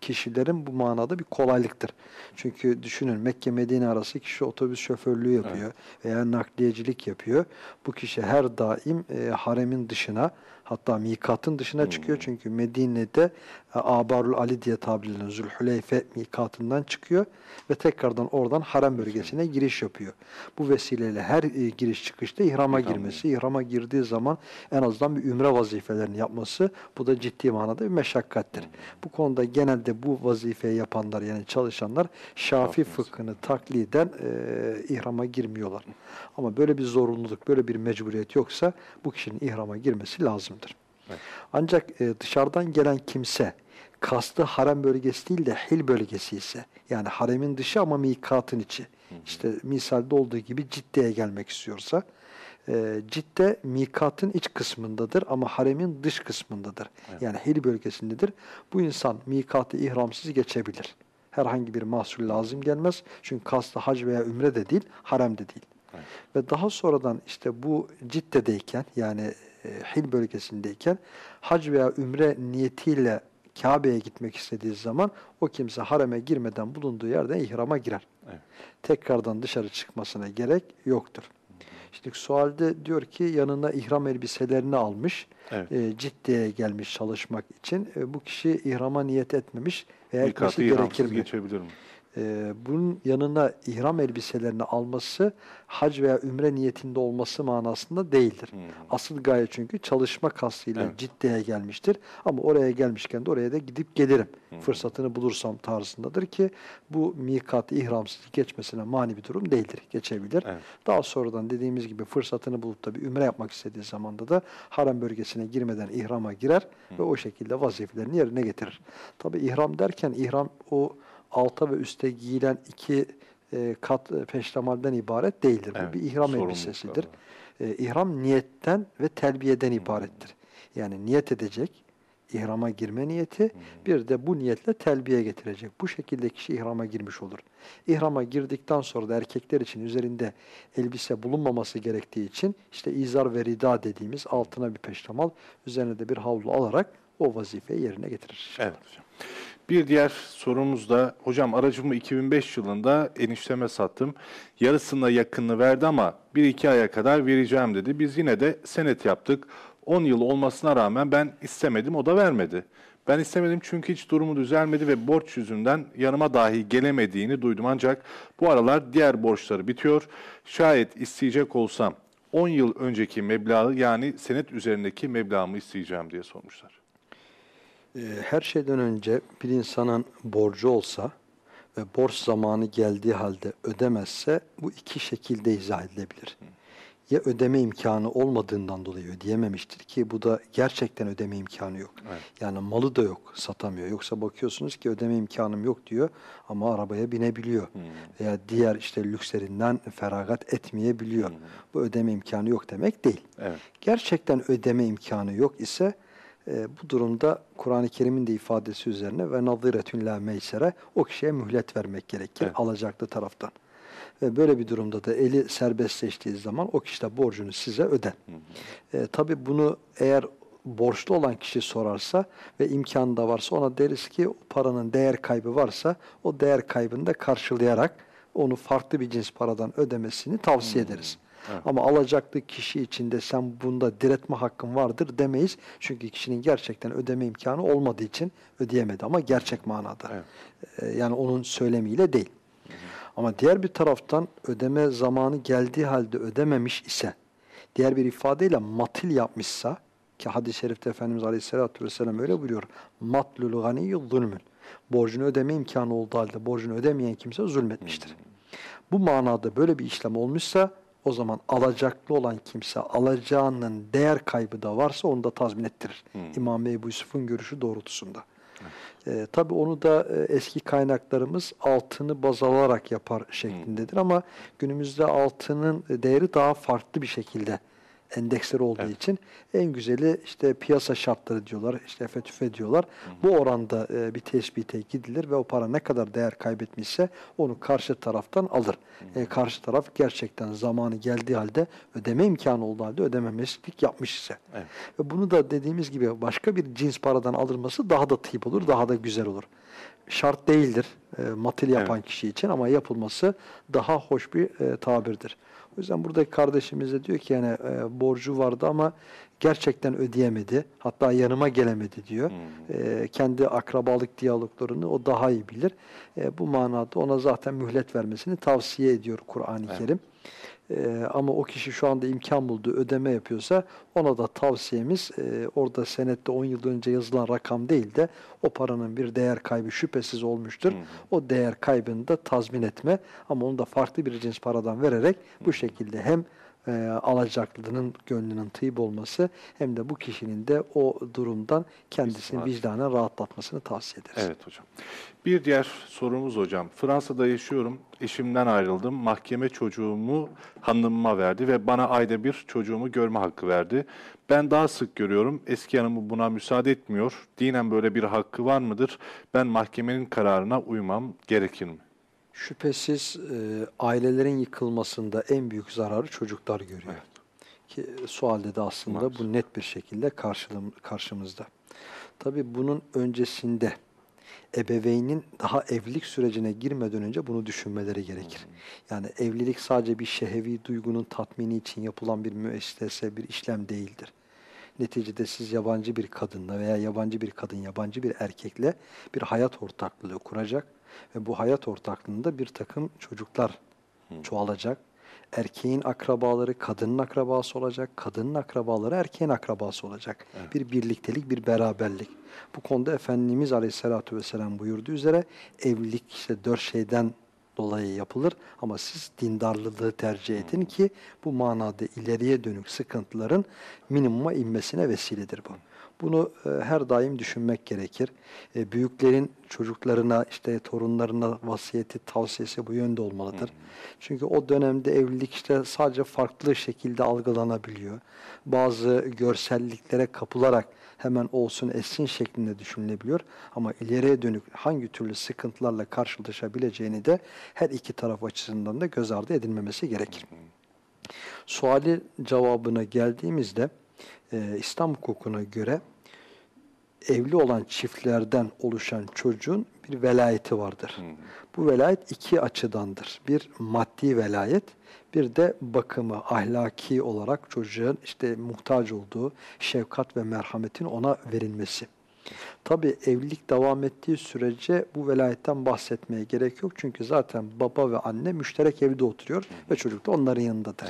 B: kişilerin bu manada bir kolaylıktır. Çünkü düşünün Mekke Medine arası kişi otobüs şoförlüğü yapıyor veya nakliyecilik yapıyor. Bu kişi her daim e, haremin dışına hatta mikatın dışına çıkıyor. Çünkü Medine'de e, Abarul Ali diye tabir edilen Zülhüleyfe mikatından çıkıyor ve tekrardan oradan harem bölgesine giriş yapıyor. Bu vesileyle her e, giriş çıkışta ihrama
A: İhram
B: girmesi, ihrama girdiği zaman en azından bir ümre vazifelerini yapması bu da ciddi manada bir meşakkattir. Bu konuda genelde bu vazifeyi yapanlar yani çalışanlar Şafi
A: Şafi
B: fıkhını takliden e, ihrama girmiyorlar. Ama böyle bir zorunluluk, böyle bir mecburiyet yoksa bu kişinin ihrama girmesi lazımdır.
A: Evet.
B: Ancak e, dışarıdan gelen kimse kastı harem bölgesi değil de hil bölgesi ise yani haremin dışı ama mikatın içi. İşte misalde olduğu gibi Cidde'ye gelmek istiyorsa e, Cidde mikatın iç kısmındadır ama haremin dış kısmındadır. Yani hil bölgesindedir. Bu insan mikatı ihramsız geçebilir. Herhangi bir mahsul lazım gelmez. Çünkü kastı hac veya ümre de değil, harem de değil.
A: Evet.
B: Ve daha sonradan işte bu Cidde'deyken yani e, Hil bölgesindeyken hac veya ümre niyetiyle Kabe'ye gitmek istediği zaman o kimse hareme girmeden bulunduğu yerden ihrama girer.
A: Evet.
B: Tekrardan dışarı çıkmasına gerek yoktur. Şimdi sualde diyor ki yanına ihram elbiselerini almış.
A: Evet.
B: E, Ciddiye gelmiş çalışmak için. E, bu kişi ihrama niyet etmemiş
A: Mikatı
B: etmesi gerekir mi?
A: geçebilir mi?
B: Ee, bunun yanına ihram elbiselerini alması hac veya ümre niyetinde olması manasında değildir.
A: Hmm.
B: Asıl gaye çünkü çalışma kastıyla
A: Evet.
B: Cidde'ye gelmiştir. Ama oraya gelmişken de oraya da gidip gelirim. Fırsatını bulursam tarzındadır ki bu mikat ihramsız geçmesine mani bir durum değildir. Geçebilir.
A: Evet.
B: Daha sonradan dediğimiz gibi fırsatını bulup da bir ümre yapmak istediği zamanda da harem bölgesine girmeden ihrama girer ve o şekilde vazifelerini yerine getirir. Tabi ihram derken ihram o alta ve üste giyilen iki e, kat e, peştemalden ibaret değildir.
A: Evet,
B: Bu bir ihram elbisesidir. E, ihram niyetten ve telbiyeden ibarettir. Yani niyet edecek, ihrama girme niyeti, bir de bu niyetle telbiye getirecek. Bu şekilde kişi ihrama girmiş olur. İhrama girdikten sonra da erkekler için üzerinde elbise bulunmaması gerektiği için işte izar ve rida dediğimiz altına bir peştemal, üzerine de bir havlu alarak o vazifeyi yerine getirir.
A: Evet hocam. Bir diğer sorumuz da hocam aracımı 2005 yılında enişteme sattım. Yarısına yakınını verdi ama 1-2 aya kadar vereceğim dedi. Biz yine de senet yaptık. 10 yıl olmasına rağmen ben istemedim o da vermedi. Ben istemedim çünkü hiç durumu düzelmedi ve borç yüzünden yanıma dahi gelemediğini duydum. Ancak bu aralar diğer borçları bitiyor. Şayet isteyecek olsam 10 yıl önceki meblağı yani senet üzerindeki meblağımı isteyeceğim diye sormuşlar.
B: Ee, Her şeyden önce bir insanın borcu olsa ve borç zamanı geldiği halde ödemezse bu iki şekilde izah edilebilir. Ya ödeme imkanı olmadığından dolayı ödeyememiştir ki bu da gerçekten ödeme imkanı yok.
A: Evet.
B: Yani malı da yok, satamıyor. Yoksa bakıyorsunuz ki ödeme imkanım yok diyor ama arabaya binebiliyor. Veya diğer işte lükslerinden feragat etmeyebiliyor. Bu ödeme imkanı yok demek değil.
A: Evet.
B: Gerçekten ödeme imkanı yok ise e, bu durumda Kur'an-ı Kerim'in de ifadesi üzerine ve naziretün la meysere o kişiye mühlet vermek gerekir
A: Evet.
B: alacaklı taraftan. Ve böyle bir durumda da eli serbestleştiği zaman o kişi de borcunu size öder. E, tabii bunu eğer borçlu olan kişi sorarsa ve imkanı da varsa ona deriz ki o paranın değer kaybı varsa o değer kaybını da karşılayarak onu farklı bir cins paradan ödemesini tavsiye ederiz. Ama alacaklı kişi için de sen bunda diretme hakkın vardır demeyiz. Çünkü kişinin gerçekten ödeme imkanı olmadığı için ödeyemedi ama gerçek manada.
A: Evet.
B: Ee, yani onun söylemiyle değil. Ama diğer bir taraftan ödeme zamanı geldiği halde ödememiş ise, diğer bir ifadeyle matil yapmışsa, ki hadis-i şerifte Efendimiz Aleyhisselatü Vesselam öyle buyuruyor. Matlul ganiyyü zulmün. Borcunu ödeme imkanı olduğu halde borcunu ödemeyen kimse zulmetmiştir. Bu manada böyle bir işlem olmuşsa o zaman alacaklı olan kimse alacağının değer kaybı da varsa onu da tazmin ettirir. İmam Ebu Yusuf'un görüşü doğrultusunda. Ee, tabii onu da e, eski kaynaklarımız altını baz alarak yapar şeklindedir ama günümüzde altının değeri daha farklı bir şekilde endeksleri olduğu
A: Evet.
B: için en güzeli işte piyasa şartları diyorlar, işte efe tüfe diyorlar. Bu oranda e, bir tespite gidilir ve o para ne kadar değer kaybetmişse onu karşı taraftan alır. E, karşı taraf gerçekten zamanı geldiği halde ödeme imkanı olduğu halde ödememezlik yapmış ise.
A: Evet.
B: Ve bunu da dediğimiz gibi başka bir cins paradan alınması daha da tip olur, daha da güzel olur. şart değildir e, matil yapan
A: Evet.
B: kişi için ama yapılması daha hoş bir e, tabirdir. O yüzden buradaki kardeşimiz de diyor ki yani e, borcu vardı ama gerçekten ödeyemedi. Hatta yanıma gelemedi diyor. E, kendi akrabalık diyaloglarını o daha iyi bilir. E, bu manada ona zaten mühlet vermesini tavsiye ediyor Kur'an-ı
A: Evet.
B: Kerim. Ee, ama o kişi şu anda imkan bulduğu ödeme yapıyorsa ona da tavsiyemiz e, orada senette 10 yıl önce yazılan rakam değil de o paranın bir değer kaybı şüphesiz olmuştur. O değer kaybını da tazmin etme ama onu da farklı bir cins paradan vererek bu şekilde hem e, alacaklının gönlünün tıyıp olması hem de bu kişinin de o durumdan kendisini vicdanen rahatlatmasını tavsiye ederiz.
A: Evet hocam. Bir diğer sorumuz hocam. Fransa'da yaşıyorum. Eşimden ayrıldım. Mahkeme çocuğumu hanımıma verdi ve bana ayda bir çocuğumu görme hakkı verdi. Ben daha sık görüyorum. Eski hanımı buna müsaade etmiyor. Dinen böyle bir hakkı var mıdır? Ben mahkemenin kararına uymam gerekir mi?
B: Şüphesiz e, ailelerin yıkılmasında en büyük zararı çocuklar görüyor. Ki sualde de aslında
A: Maalesef.
B: bu net bir şekilde karşılım, karşımızda. Tabii bunun öncesinde ebeveynin daha evlilik sürecine girmeden önce bunu düşünmeleri gerekir. Yani evlilik sadece bir şehevi duygunun tatmini için yapılan bir müessese, bir işlem değildir. Neticede siz yabancı bir kadınla veya yabancı bir kadın yabancı bir erkekle bir hayat ortaklığı kuracak ve bu hayat ortaklığında bir takım çocuklar çoğalacak. Erkeğin akrabaları kadının akrabası olacak, kadının akrabaları erkeğin akrabası olacak. Bir birliktelik, bir beraberlik. Bu konuda Efendimiz Aleyhisselatü Vesselam buyurduğu üzere evlilik işte dört şeyden dolayı yapılır ama siz dindarlılığı tercih edin ki bu manada ileriye dönük sıkıntıların minimuma inmesine vesiledir bu. Bunu e, her daim düşünmek gerekir. E, büyüklerin çocuklarına, işte torunlarına vasiyeti, tavsiyesi bu yönde olmalıdır. Çünkü o dönemde evlilik işte sadece farklı şekilde algılanabiliyor. Bazı görselliklere kapılarak hemen olsun etsin şeklinde düşünülebiliyor. Ama ileriye dönük hangi türlü sıkıntılarla karşılaşabileceğini de her iki taraf açısından da göz ardı edilmemesi gerekir. Suali cevabına geldiğimizde e, İslam hukukuna göre evli olan çiftlerden oluşan çocuğun bir velayeti vardır. Bu velayet iki açıdandır. Bir maddi velayet, bir de bakımı, ahlaki olarak çocuğun işte muhtaç olduğu şefkat ve merhametin ona verilmesi. Tabi evlilik devam ettiği sürece bu velayetten bahsetmeye gerek yok. Çünkü zaten baba ve anne müşterek evde oturuyor ve çocuk da onların yanındadır.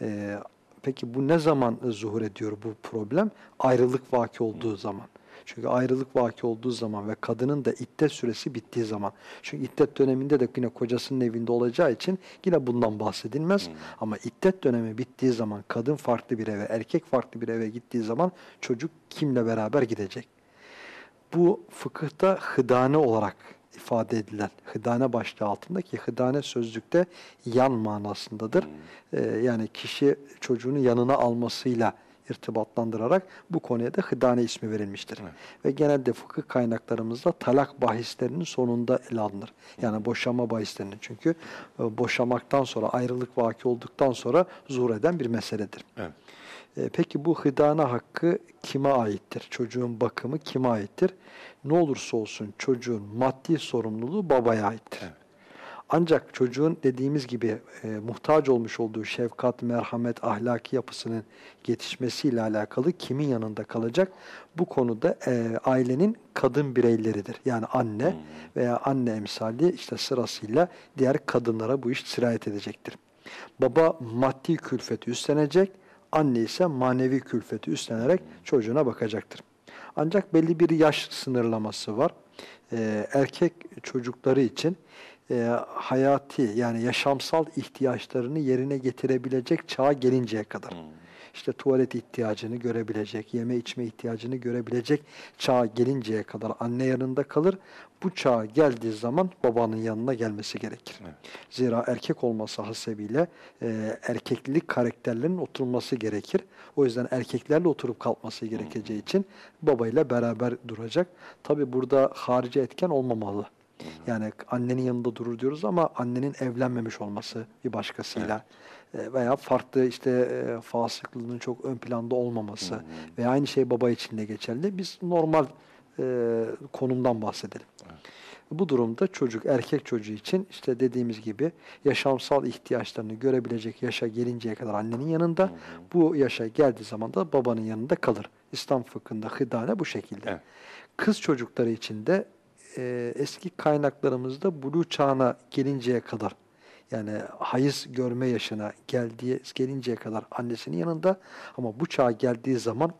B: Ee, peki bu ne zaman zuhur ediyor bu problem? Ayrılık vaki olduğu zaman. Çünkü ayrılık vaki olduğu zaman ve kadının da iddet süresi bittiği zaman. Çünkü iddet döneminde de yine kocasının evinde olacağı için yine bundan bahsedilmez. Ama iddet dönemi bittiği zaman kadın farklı bir eve, erkek farklı bir eve gittiği zaman çocuk kimle beraber gidecek? Bu fıkıhta hıdane olarak ifade edilen hıdane başlığı altındaki hıdane sözlükte yan manasındadır. Ee, yani kişi çocuğunu yanına almasıyla irtibatlandırarak bu konuya da hıdane ismi verilmiştir. Ve genelde fıkıh kaynaklarımızda talak bahislerinin sonunda ele alınır. Yani boşanma bahislerinin. Çünkü e, boşamaktan sonra ayrılık vaki olduktan sonra zuhur eden bir meseledir.
A: Evet.
B: E, Peki bu hıdane hakkı kime aittir? Çocuğun bakımı kime aittir? Ne olursa olsun çocuğun maddi sorumluluğu babaya aittir. Ancak çocuğun dediğimiz gibi e, muhtaç olmuş olduğu şefkat, merhamet, ahlaki yapısının yetişmesiyle alakalı kimin yanında kalacak? Bu konuda e, ailenin kadın bireyleridir. Yani anne veya anne emsali işte sırasıyla diğer kadınlara bu iş sirayet edecektir. Baba maddi külfeti üstlenecek, anne ise manevi külfeti üstlenerek çocuğuna bakacaktır. Ancak belli bir yaş sınırlaması var. Ee, erkek çocukları için e, hayati yani yaşamsal ihtiyaçlarını yerine getirebilecek çağa gelinceye kadar. İşte tuvalet ihtiyacını görebilecek, yeme içme ihtiyacını görebilecek çağa gelinceye kadar anne yanında kalır. Bu çağa geldiği zaman babanın yanına gelmesi gerekir. Zira erkek olması hasebiyle e, erkeklilik karakterlerinin oturması gerekir. O yüzden erkeklerle oturup kalkması gerekeceği için babayla beraber duracak. Tabi burada harici etken olmamalı. Yani annenin yanında durur diyoruz ama annenin evlenmemiş olması bir başkasıyla e, veya farklı işte e, fasıklığının çok ön planda olmaması veya aynı şey baba için de geçerli. Biz normal e, konumdan bahsedelim. Bu durumda çocuk, erkek çocuğu için işte dediğimiz gibi yaşamsal ihtiyaçlarını görebilecek yaşa gelinceye kadar annenin yanında, bu yaşa geldiği zaman da babanın yanında kalır. İslam fıkhında hıdane bu şekilde.
A: Evet.
B: Kız çocukları için de e, eski kaynaklarımızda bulu çağına gelinceye kadar yani hayız görme yaşına geldiği gelinceye kadar annesinin yanında ama bu çağa geldiği zaman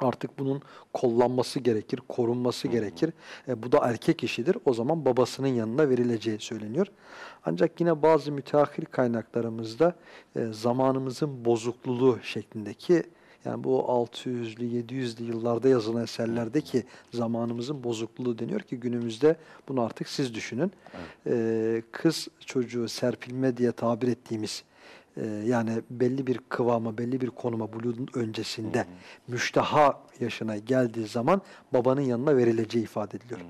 B: artık bunun kollanması gerekir, korunması gerekir. E, bu da erkek işidir. O zaman babasının yanına verileceği söyleniyor. Ancak yine bazı müteahhir kaynaklarımızda e, zamanımızın bozukluğu şeklindeki yani bu 600'lü 700'lü yıllarda yazılan eserlerdeki zamanımızın bozukluğu deniyor ki günümüzde bunu artık siz düşünün. Ee, kız çocuğu serpilme diye tabir ettiğimiz e, yani belli bir kıvama, belli bir konuma buluğun öncesinde müşteha yaşına geldiği zaman babanın yanına verileceği ifade ediliyor.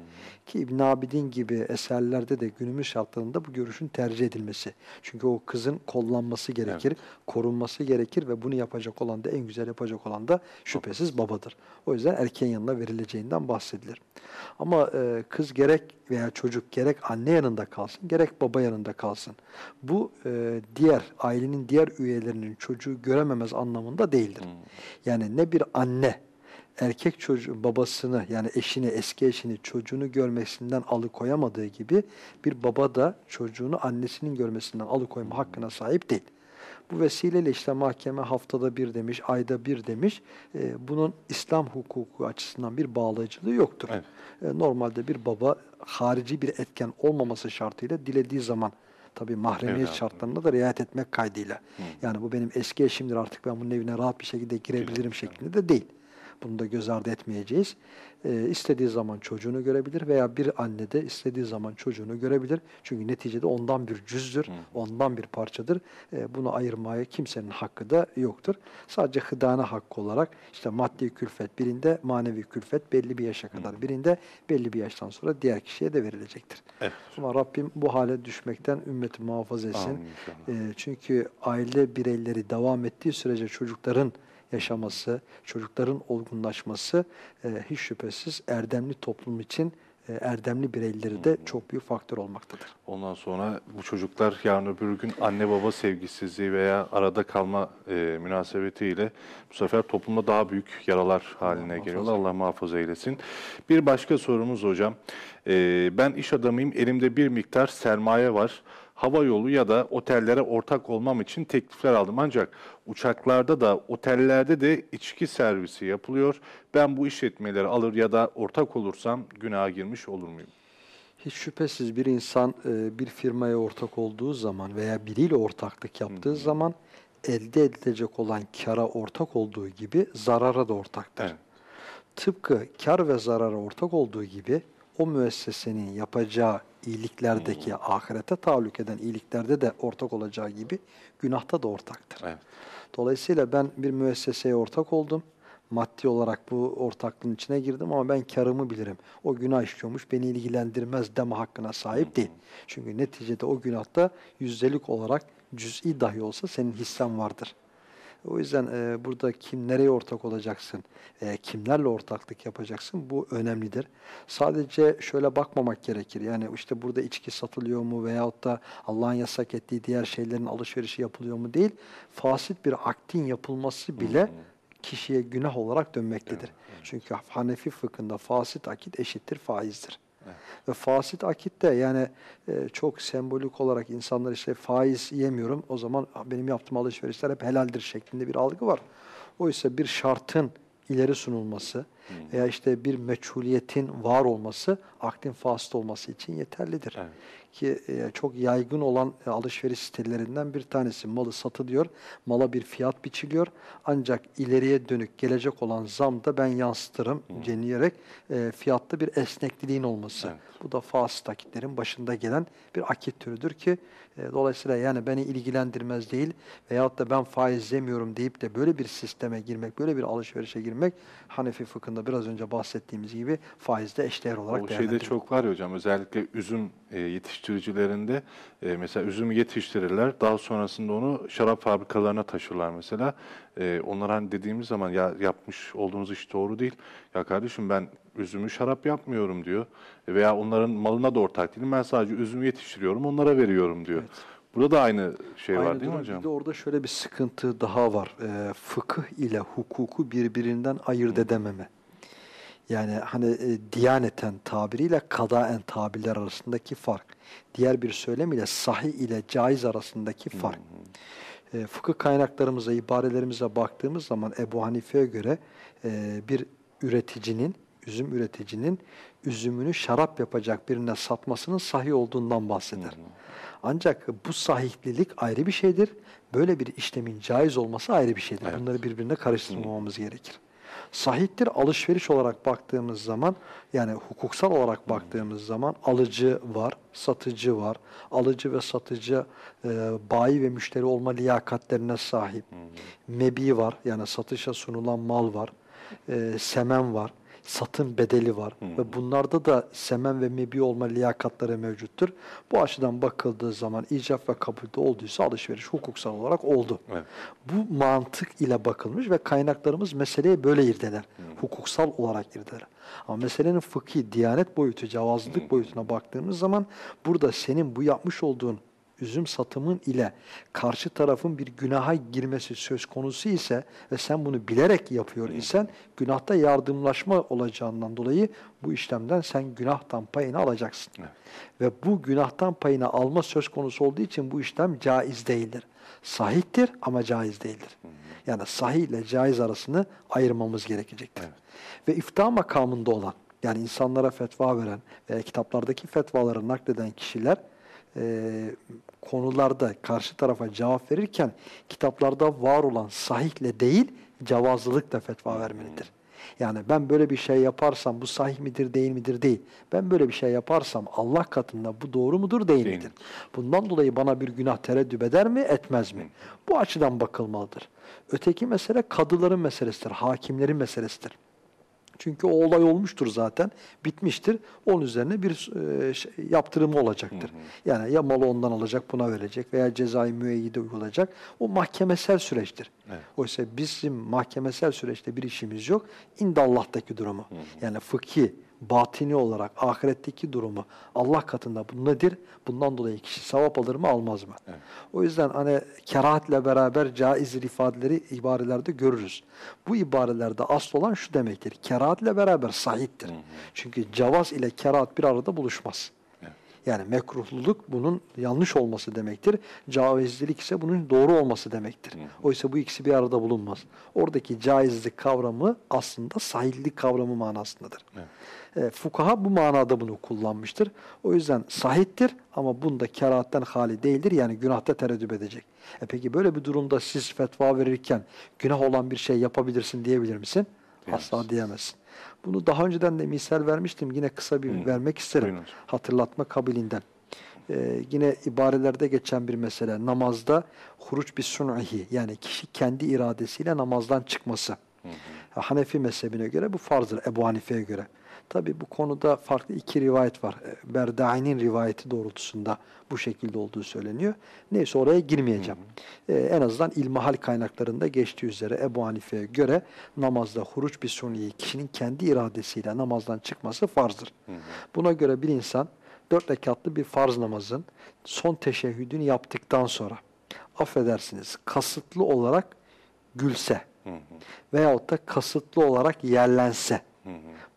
B: Ki İbn Abidin gibi eserlerde de günümüz şartlarında bu görüşün tercih edilmesi. Çünkü o kızın kollanması gerekir, korunması gerekir ve bunu yapacak olan da en güzel yapacak olan da şüphesiz babadır. O yüzden erkeğin yanına verileceğinden bahsedilir. Ama e, kız gerek veya çocuk gerek anne yanında kalsın, gerek baba yanında kalsın. Bu e, diğer ailenin diğer üyelerinin çocuğu görememez anlamında değildir. Yani ne bir anne erkek çocuğu babasını yani eşini, eski eşini, çocuğunu görmesinden alıkoyamadığı gibi bir baba da çocuğunu annesinin görmesinden alıkoyma hakkına sahip değil. Bu vesileyle işte mahkeme haftada bir demiş, ayda bir demiş. Ee, bunun İslam hukuku açısından bir bağlayıcılığı yoktur.
A: Evet.
B: Ee, normalde bir baba harici bir etken olmaması şartıyla dilediği zaman tabii mahremiyet
A: Evet.
B: şartlarına da riayet etmek kaydıyla. Yani bu benim eski eşimdir artık ben bunun evine rahat bir şekilde girebilirim şeklinde de değil. Bunu da göz ardı etmeyeceğiz. Ee, istediği zaman çocuğunu görebilir veya bir anne de istediği zaman çocuğunu görebilir. Çünkü neticede ondan bir cüzdür, ondan bir parçadır. Ee, bunu ayırmaya kimsenin hakkı da yoktur. Sadece hıdane hakkı olarak işte maddi külfet birinde, manevi külfet belli bir yaşa kadar birinde, belli bir yaştan sonra diğer kişiye de verilecektir.
A: Evet.
B: Ama Rabbim bu hale düşmekten ümmeti muhafaza etsin.
A: Amin.
B: Ee, çünkü aile bireyleri devam ettiği sürece çocukların yaşaması, çocukların olgunlaşması e, hiç şüphesiz erdemli toplum için e, erdemli bireyleri de çok büyük faktör olmaktadır.
A: Ondan sonra bu çocuklar yarın öbür gün anne baba sevgisizliği veya arada kalma e, münasebetiyle bu sefer toplumda daha büyük yaralar haline geliyorlar. Allah muhafaza eylesin. Bir başka sorumuz hocam. E, ben iş adamıyım. Elimde bir miktar sermaye var. Hava yolu ya da otellere ortak olmam için teklifler aldım. Ancak uçaklarda da otellerde de içki servisi yapılıyor. Ben bu işletmeleri alır ya da ortak olursam günaha girmiş olur muyum?
B: Hiç şüphesiz bir insan e, bir firmaya ortak olduğu zaman veya biriyle ortaklık yaptığı zaman elde edilecek olan kara ortak olduğu gibi zarara da ortaktır.
A: Evet.
B: Tıpkı kar ve zarara ortak olduğu gibi o müessesenin yapacağı iyiliklerdeki ahirete tahallük eden iyiliklerde de ortak olacağı gibi günahta da ortaktır.
A: Evet.
B: Dolayısıyla ben bir müesseseye ortak oldum. Maddi olarak bu ortaklığın içine girdim ama ben karımı bilirim. O günah işliyormuş, beni ilgilendirmez deme hakkına sahip değil. Çünkü neticede o günahta yüzdelik olarak cüz'i dahi olsa senin hissen vardır. O yüzden e, burada kim nereye ortak olacaksın, e, kimlerle ortaklık yapacaksın bu önemlidir. Sadece şöyle bakmamak gerekir. Yani işte burada içki satılıyor mu veyahut da Allah'ın yasak ettiği diğer şeylerin alışverişi yapılıyor mu değil. Fasit bir aktin yapılması bile kişiye günah olarak dönmektedir. Çünkü Hanefi fıkhında fasit akit eşittir faizdir. Ve fasit akit de yani e, çok sembolik olarak insanlar işte faiz yemiyorum o zaman benim yaptığım alışverişler hep helaldir şeklinde bir algı var. Oysa bir şartın ileri sunulması veya işte bir meçhuliyetin var olması akdin fasit olması için yeterlidir.
A: Evet.
B: Ki e, çok yaygın olan e, alışveriş sitelerinden bir tanesi malı satılıyor, mala bir fiyat biçiliyor ancak ileriye dönük gelecek olan zam da ben yansıtırım denileyerek e, fiyatta bir esnekliliğin olması.
A: Evet.
B: Bu da fasit akitlerin başında gelen bir akit türüdür ki e, dolayısıyla yani beni ilgilendirmez değil veyahut da ben faiz yemiyorum deyip de böyle bir sisteme girmek, böyle bir alışverişe girmek Hanefi fıkhında hakkında biraz önce bahsettiğimiz gibi faizde eşdeğer olarak
A: O şeyde çok var ya hocam özellikle üzüm e, yetiştiricilerinde e, mesela üzümü yetiştirirler daha sonrasında onu şarap fabrikalarına taşırlar mesela. E, onlara hani dediğimiz zaman ya yapmış olduğunuz iş doğru değil. Ya kardeşim ben üzümü şarap yapmıyorum diyor. E, Veya onların malına da ortak değilim ben sadece üzümü yetiştiriyorum onlara veriyorum diyor. Burada da aynı şey var
B: Aynı
A: değil mi hocam?
B: Bir de orada şöyle bir sıkıntı daha var. Ee, fıkıh ile hukuku birbirinden ayırt edememe. Yani hani e, diyaneten tabiriyle kadaen tabirler arasındaki fark. Diğer bir söylem ile sahih ile caiz arasındaki fark. E, fıkıh kaynaklarımıza, ibarelerimize baktığımız zaman Ebu Hanife'ye göre e, bir üreticinin, üzüm üreticinin üzümünü şarap yapacak birine satmasının sahih olduğundan bahseder. Ancak bu sahihlilik ayrı bir şeydir. Böyle bir işlemin caiz olması ayrı bir şeydir.
A: Evet.
B: Bunları birbirine karıştırmamamız gerekir. Sahihtir alışveriş olarak baktığımız zaman yani hukuksal olarak baktığımız zaman alıcı var, satıcı var. Alıcı ve satıcı e, bayi ve müşteri olma liyakatlerine sahip. Mebi var yani satışa sunulan mal var. E, semen var. Satın bedeli var ve bunlarda da semen ve mebi olma liyakatları mevcuttur. Bu açıdan bakıldığı zaman icap ve kabulde olduysa alışveriş hukuksal olarak oldu.
A: Evet.
B: Bu mantık ile bakılmış ve kaynaklarımız meseleye böyle irdeler. Hukuksal olarak irdeler. Ama meselenin fıkhi, diyanet boyutu, cevazlılık boyutuna baktığımız zaman burada senin bu yapmış olduğun üzüm satımın ile karşı tarafın bir günaha girmesi söz konusu ise ve sen bunu bilerek yapıyor isen günahta yardımlaşma olacağından dolayı bu işlemden sen günahtan payını alacaksın. Ve bu günahtan payını alma söz konusu olduğu için bu işlem caiz değildir. Sahihtir ama caiz değildir. Yani sahih ile caiz arasını ayırmamız gerekecektir. Ve ifta makamında olan yani insanlara fetva veren veya kitaplardaki fetvaları nakleden kişiler e, konularda karşı tarafa cevap verirken kitaplarda var olan sahihle değil cevazlılıkla fetva vermelidir. Yani ben böyle bir şey yaparsam bu sahih midir değil midir değil. Ben böyle bir şey yaparsam Allah katında bu doğru mudur değil,
A: Değil
B: midir? Bundan dolayı bana bir günah tereddüt eder mi etmez mi? Bu açıdan bakılmalıdır. Öteki mesele kadıların meselesidir, hakimlerin meselesidir. Çünkü o olay olmuştur zaten, bitmiştir. Onun üzerine bir e, şey- yaptırımı olacaktır. Yani ya malı ondan alacak, buna verecek veya cezai müeyyide uygulayacak. O mahkemesel süreçtir.
A: Evet.
B: Oysa bizim mahkemesel süreçte bir işimiz yok. İndallah'taki durumu. Yani fıkhi, batini olarak ahiretteki durumu Allah katında bu nedir? Bundan dolayı kişi sevap alır mı almaz mı? O yüzden hani kerahatle beraber caizdir ifadeleri ibarelerde görürüz. Bu ibarelerde asıl olan şu demektir. Kerahatle beraber sahiptir. Çünkü cevaz ile kerahat bir arada buluşmaz. Yani mekruhluluk bunun yanlış olması demektir. Caizlik ise bunun doğru olması demektir. Oysa bu ikisi bir arada bulunmaz. Oradaki caizlik kavramı aslında sahillik kavramı manasındadır. E, fukaha bu manada bunu kullanmıştır. O yüzden sahiptir ama bunda kerahatten hali değildir. Yani günahta tereddüt edecek. E peki böyle bir durumda siz fetva verirken günah olan bir şey yapabilirsin diyebilir misin? Asla diyemezsin. Bunu daha önceden de misal vermiştim. Yine kısa bir vermek isterim.
A: Buyurun.
B: Hatırlatma kabilinden. Ee, yine ibarelerde geçen bir mesele. Namazda huruç bir sun'ihi yani kişi kendi iradesiyle namazdan çıkması. Hanefi mezhebine göre bu farzdır. Ebu Hanife'ye göre. Tabi bu konuda farklı iki rivayet var. Ee, Berdai'nin rivayeti doğrultusunda bu şekilde olduğu söyleniyor. Neyse oraya girmeyeceğim. Ee, en azından ilmihal kaynaklarında geçtiği üzere Ebu Hanife'ye göre namazda huruç bir suni kişinin kendi iradesiyle namazdan çıkması farzdır. Buna göre bir insan dört rekatlı bir farz namazın son teşehhüdünü yaptıktan sonra affedersiniz kasıtlı olarak gülse veyahut da kasıtlı olarak yerlense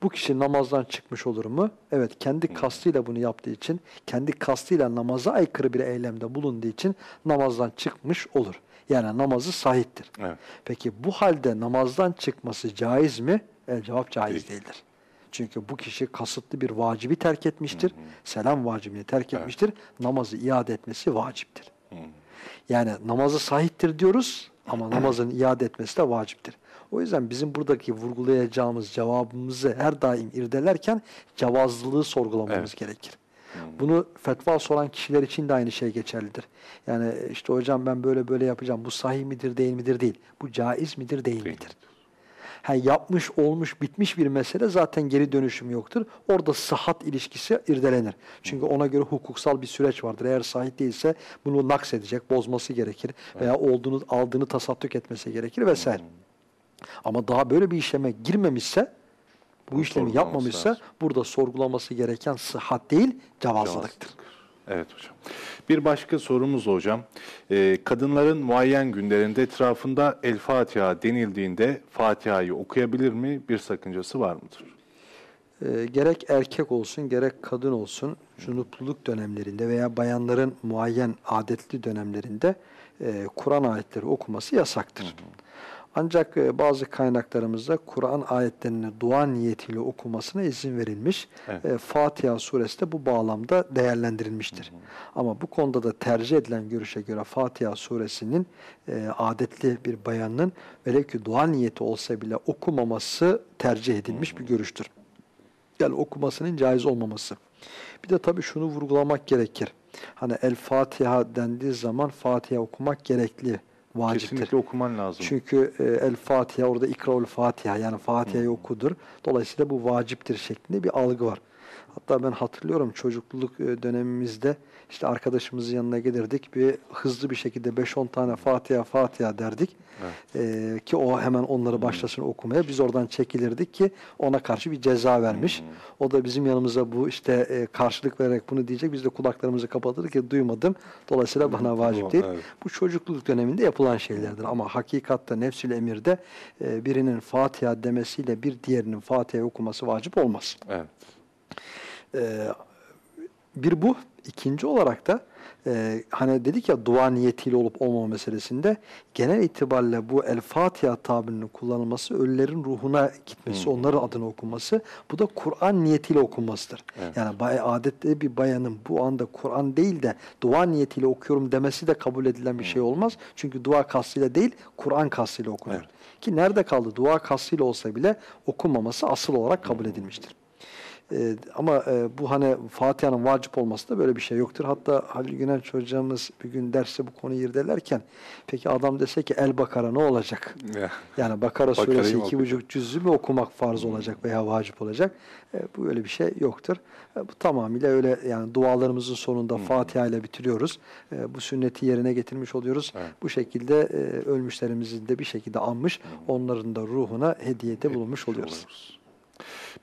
B: bu kişi namazdan çıkmış olur mu? Evet kendi kastıyla bunu yaptığı için, kendi kastıyla namaza aykırı bir eylemde bulunduğu için namazdan çıkmış olur. Yani namazı sahiptir.
A: Evet.
B: Peki bu halde namazdan çıkması caiz mi? El cevap caiz
A: Değil.
B: değildir. Çünkü bu kişi kasıtlı bir vacibi terk etmiştir. Selam vacibini terk etmiştir. Namazı iade etmesi vaciptir. Yani namazı sahiptir diyoruz ama [CLEARS THROAT] namazın iade etmesi de vaciptir. O yüzden bizim buradaki vurgulayacağımız cevabımızı her daim irdelerken cevazlılığı sorgulamamız
A: Evet.
B: gerekir. Bunu fetva soran kişiler için de aynı şey geçerlidir. Yani işte hocam ben böyle böyle yapacağım. Bu sahih midir değil midir değil. Bu caiz midir değil
A: Değil.
B: midir? Ha, yapmış, olmuş, bitmiş bir mesele zaten geri dönüşüm yoktur. Orada sıhhat ilişkisi irdelenir. Çünkü ona göre hukuksal bir süreç vardır. Eğer sahih değilse bunu naks edecek, bozması gerekir veya olduğunu aldığını tasadduk etmesi gerekir vesaire. Ama daha böyle bir işleme girmemişse, bu
A: Bunu
B: işlemi yapmamışsa
A: lazım.
B: burada sorgulaması gereken sıhhat değil, cevazlılıktır.
A: Evet hocam. Bir başka sorumuz hocam. Ee, kadınların muayyen günlerinde etrafında El Fatiha denildiğinde Fatiha'yı okuyabilir mi? Bir sakıncası var mıdır?
B: Ee, gerek erkek olsun gerek kadın olsun cunupluluk dönemlerinde veya bayanların muayyen adetli dönemlerinde e, Kur'an ayetleri okuması yasaktır. Ancak e, bazı kaynaklarımızda Kur'an ayetlerini dua niyetiyle okumasına izin verilmiş.
A: Evet.
B: E, Fatiha suresi de bu bağlamda değerlendirilmiştir. Ama bu konuda da tercih edilen görüşe göre Fatiha suresinin e, adetli bir bayanın velev ki dua niyeti olsa bile okumaması tercih edilmiş bir görüştür yani okumasının caiz olmaması. Bir de tabii şunu vurgulamak gerekir. Hani El Fatiha dendiği zaman Fatiha okumak gerekli, vaciptir.
A: Kesinlikle okuman lazım.
B: Çünkü e, El Fatiha orada İkraul Fatiha yani Fatiha'yı okudur. Dolayısıyla bu vaciptir şeklinde bir algı var. Hatta ben hatırlıyorum çocukluk e, dönemimizde işte arkadaşımızın yanına gelirdik. Bir hızlı bir şekilde 5-10 tane Fatiha Fatiha derdik. E, ki o hemen onları başlasın okumaya. Biz oradan çekilirdik ki ona karşı bir ceza vermiş. O da bizim yanımıza bu işte e, karşılık vererek bunu diyecek. Biz de kulaklarımızı kapatırdık ki duymadım. Dolayısıyla bana vacip değil.
A: evet.
B: Bu çocukluk döneminde yapılan şeylerdir. Ama hakikatta nefsül emirde e, birinin Fatiha demesiyle bir diğerinin Fatiha okuması vacip olmaz.
A: Evet.
B: Ee, bir bu. İkinci olarak da e, hani dedik ya dua niyetiyle olup olmama meselesinde genel itibariyle bu El Fatiha tabirinin kullanılması ölülerin ruhuna gitmesi, onların adına okunması. Bu da Kur'an niyetiyle okunmasıdır.
A: Evet.
B: Yani adette bir bayanın bu anda Kur'an değil de dua niyetiyle okuyorum demesi de kabul edilen bir şey olmaz. Çünkü dua kastıyla değil, Kur'an kastıyla okunur.
A: Evet.
B: Ki nerede kaldı? Dua kastıyla olsa bile okunmaması asıl olarak kabul edilmiştir. Ee, ama e, bu hani Fatiha'nın vacip olması da böyle bir şey yoktur. Hatta Halil Günenç hocamız bir gün derste bu konuyu irdelerken peki adam dese ki El Bakara ne olacak?
A: Ya.
B: Yani Bakara
A: Bakara'yı
B: suresi iki buçuk cüzü mü okumak farz olacak veya vacip olacak? E, bu öyle bir şey yoktur. E, bu tamamıyla öyle yani dualarımızın sonunda Fatiha ile bitiriyoruz. E, bu sünneti yerine getirmiş oluyoruz.
A: Evet.
B: Bu şekilde e, ölmüşlerimizin de bir şekilde anmış, onların da ruhuna hediyede bulunmuş oluyoruz.
A: Oluyoruz.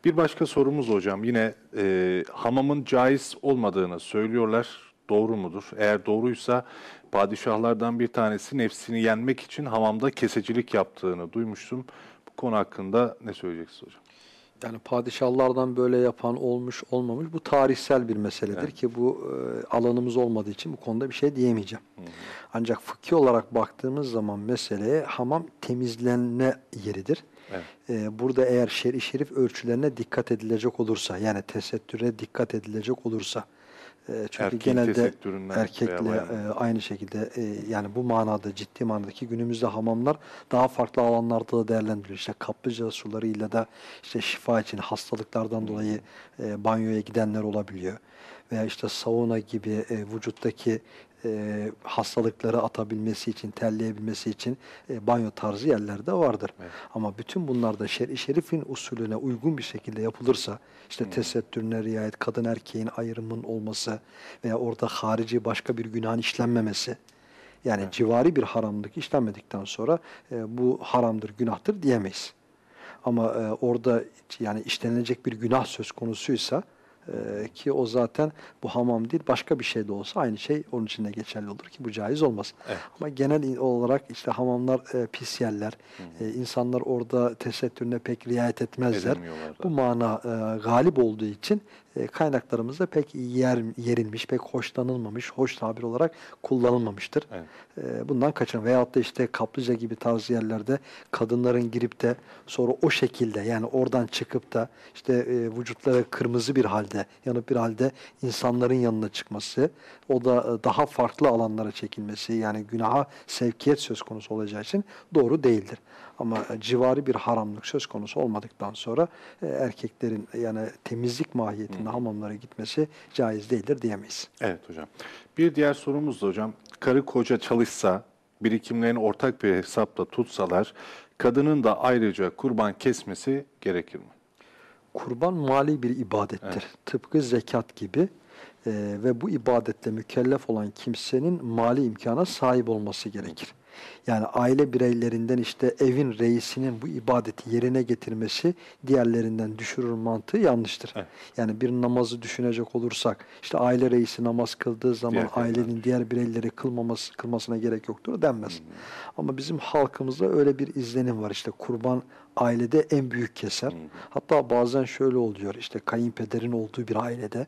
A: Bir başka sorumuz hocam. Yine e, hamamın caiz olmadığını söylüyorlar. Doğru mudur? Eğer doğruysa padişahlardan bir tanesi nefsini yenmek için hamamda kesecilik yaptığını duymuştum. Bu konu hakkında ne söyleyeceksiniz hocam?
B: Yani padişahlardan böyle yapan olmuş olmamış bu tarihsel bir meseledir ki bu e, alanımız olmadığı için bu konuda bir şey diyemeyeceğim. Ancak fıkhi olarak baktığımız zaman meseleye hamam temizlenme yeridir.
A: Evet.
B: E, burada eğer şer'i şerif ölçülerine dikkat edilecek olursa yani tesettüre dikkat edilecek olursa e, çünkü
A: Erkeğin
B: genelde erkekle e, aynı şekilde e, yani bu manada ciddi manadaki günümüzde hamamlar daha farklı alanlarda da değerlendiriliyor. İşte kaplıca sularıyla da işte şifa için hastalıklardan dolayı e, banyoya gidenler olabiliyor. Veya işte sauna gibi e, vücuttaki e, hastalıkları atabilmesi için, terleyebilmesi için e, banyo tarzı yerlerde vardır.
A: Evet.
B: Ama bütün bunlar da şer'i şerifin usulüne uygun bir şekilde yapılırsa, işte tesettürüne riayet, kadın erkeğin ayrımının olması veya orada harici başka bir günahın işlenmemesi, yani civari bir haramlık işlenmedikten sonra e, bu haramdır, günahtır diyemeyiz. Ama e, orada yani işlenilecek bir günah söz konusuysa e, ki o zaten bu hamam değil başka bir şey de olsa aynı şey onun için de geçerli olur ki bu caiz olmaz.
A: Evet.
B: Ama genel olarak işte hamamlar e, pis yerler. E, insanlar orada tesettürüne pek riayet etmezler. Bu mana e, galip olduğu için e, kaynaklarımızda pek yer, yerilmiş, pek hoşlanılmamış, hoş tabir olarak kullanılmamıştır.
A: Evet.
B: E, bundan kaçın. Veyahut da işte kaplıca gibi tarz yerlerde kadınların girip de sonra o şekilde yani oradan çıkıp da işte e, vücutları kırmızı bir halde, yanıp bir halde insanların yanına çıkması, o da e, daha farklı alanlara çekilmesi yani günaha sevkiyet söz konusu olacağı için doğru değildir. Ama e, civari bir haramlık söz konusu olmadıktan sonra e, erkeklerin yani temizlik mahiyetinde hamamlara gitmesi caiz değildir diyemeyiz.
A: Evet hocam. Bir diğer sorumuz da hocam. Karı koca çalışsa, birikimlerini ortak bir hesapla tutsalar, kadının da ayrıca kurban kesmesi gerekir mi?
B: Kurban mali bir ibadettir. Tıpkı zekat gibi. Ee, ve bu ibadetle mükellef olan kimsenin mali imkana sahip olması gerekir. Yani aile bireylerinden işte evin reisinin bu ibadeti yerine getirmesi diğerlerinden düşürür mantığı yanlıştır.
A: Evet.
B: Yani bir namazı düşünecek olursak işte aile reisi namaz kıldığı zaman
A: Diğer
B: ailenin diğer bireyleri kılmaması kılmasına gerek yoktur denmez. Ama bizim halkımızda öyle bir izlenim var. İşte kurban ailede en büyük keser. Hatta bazen şöyle oluyor. İşte kayınpederin olduğu bir ailede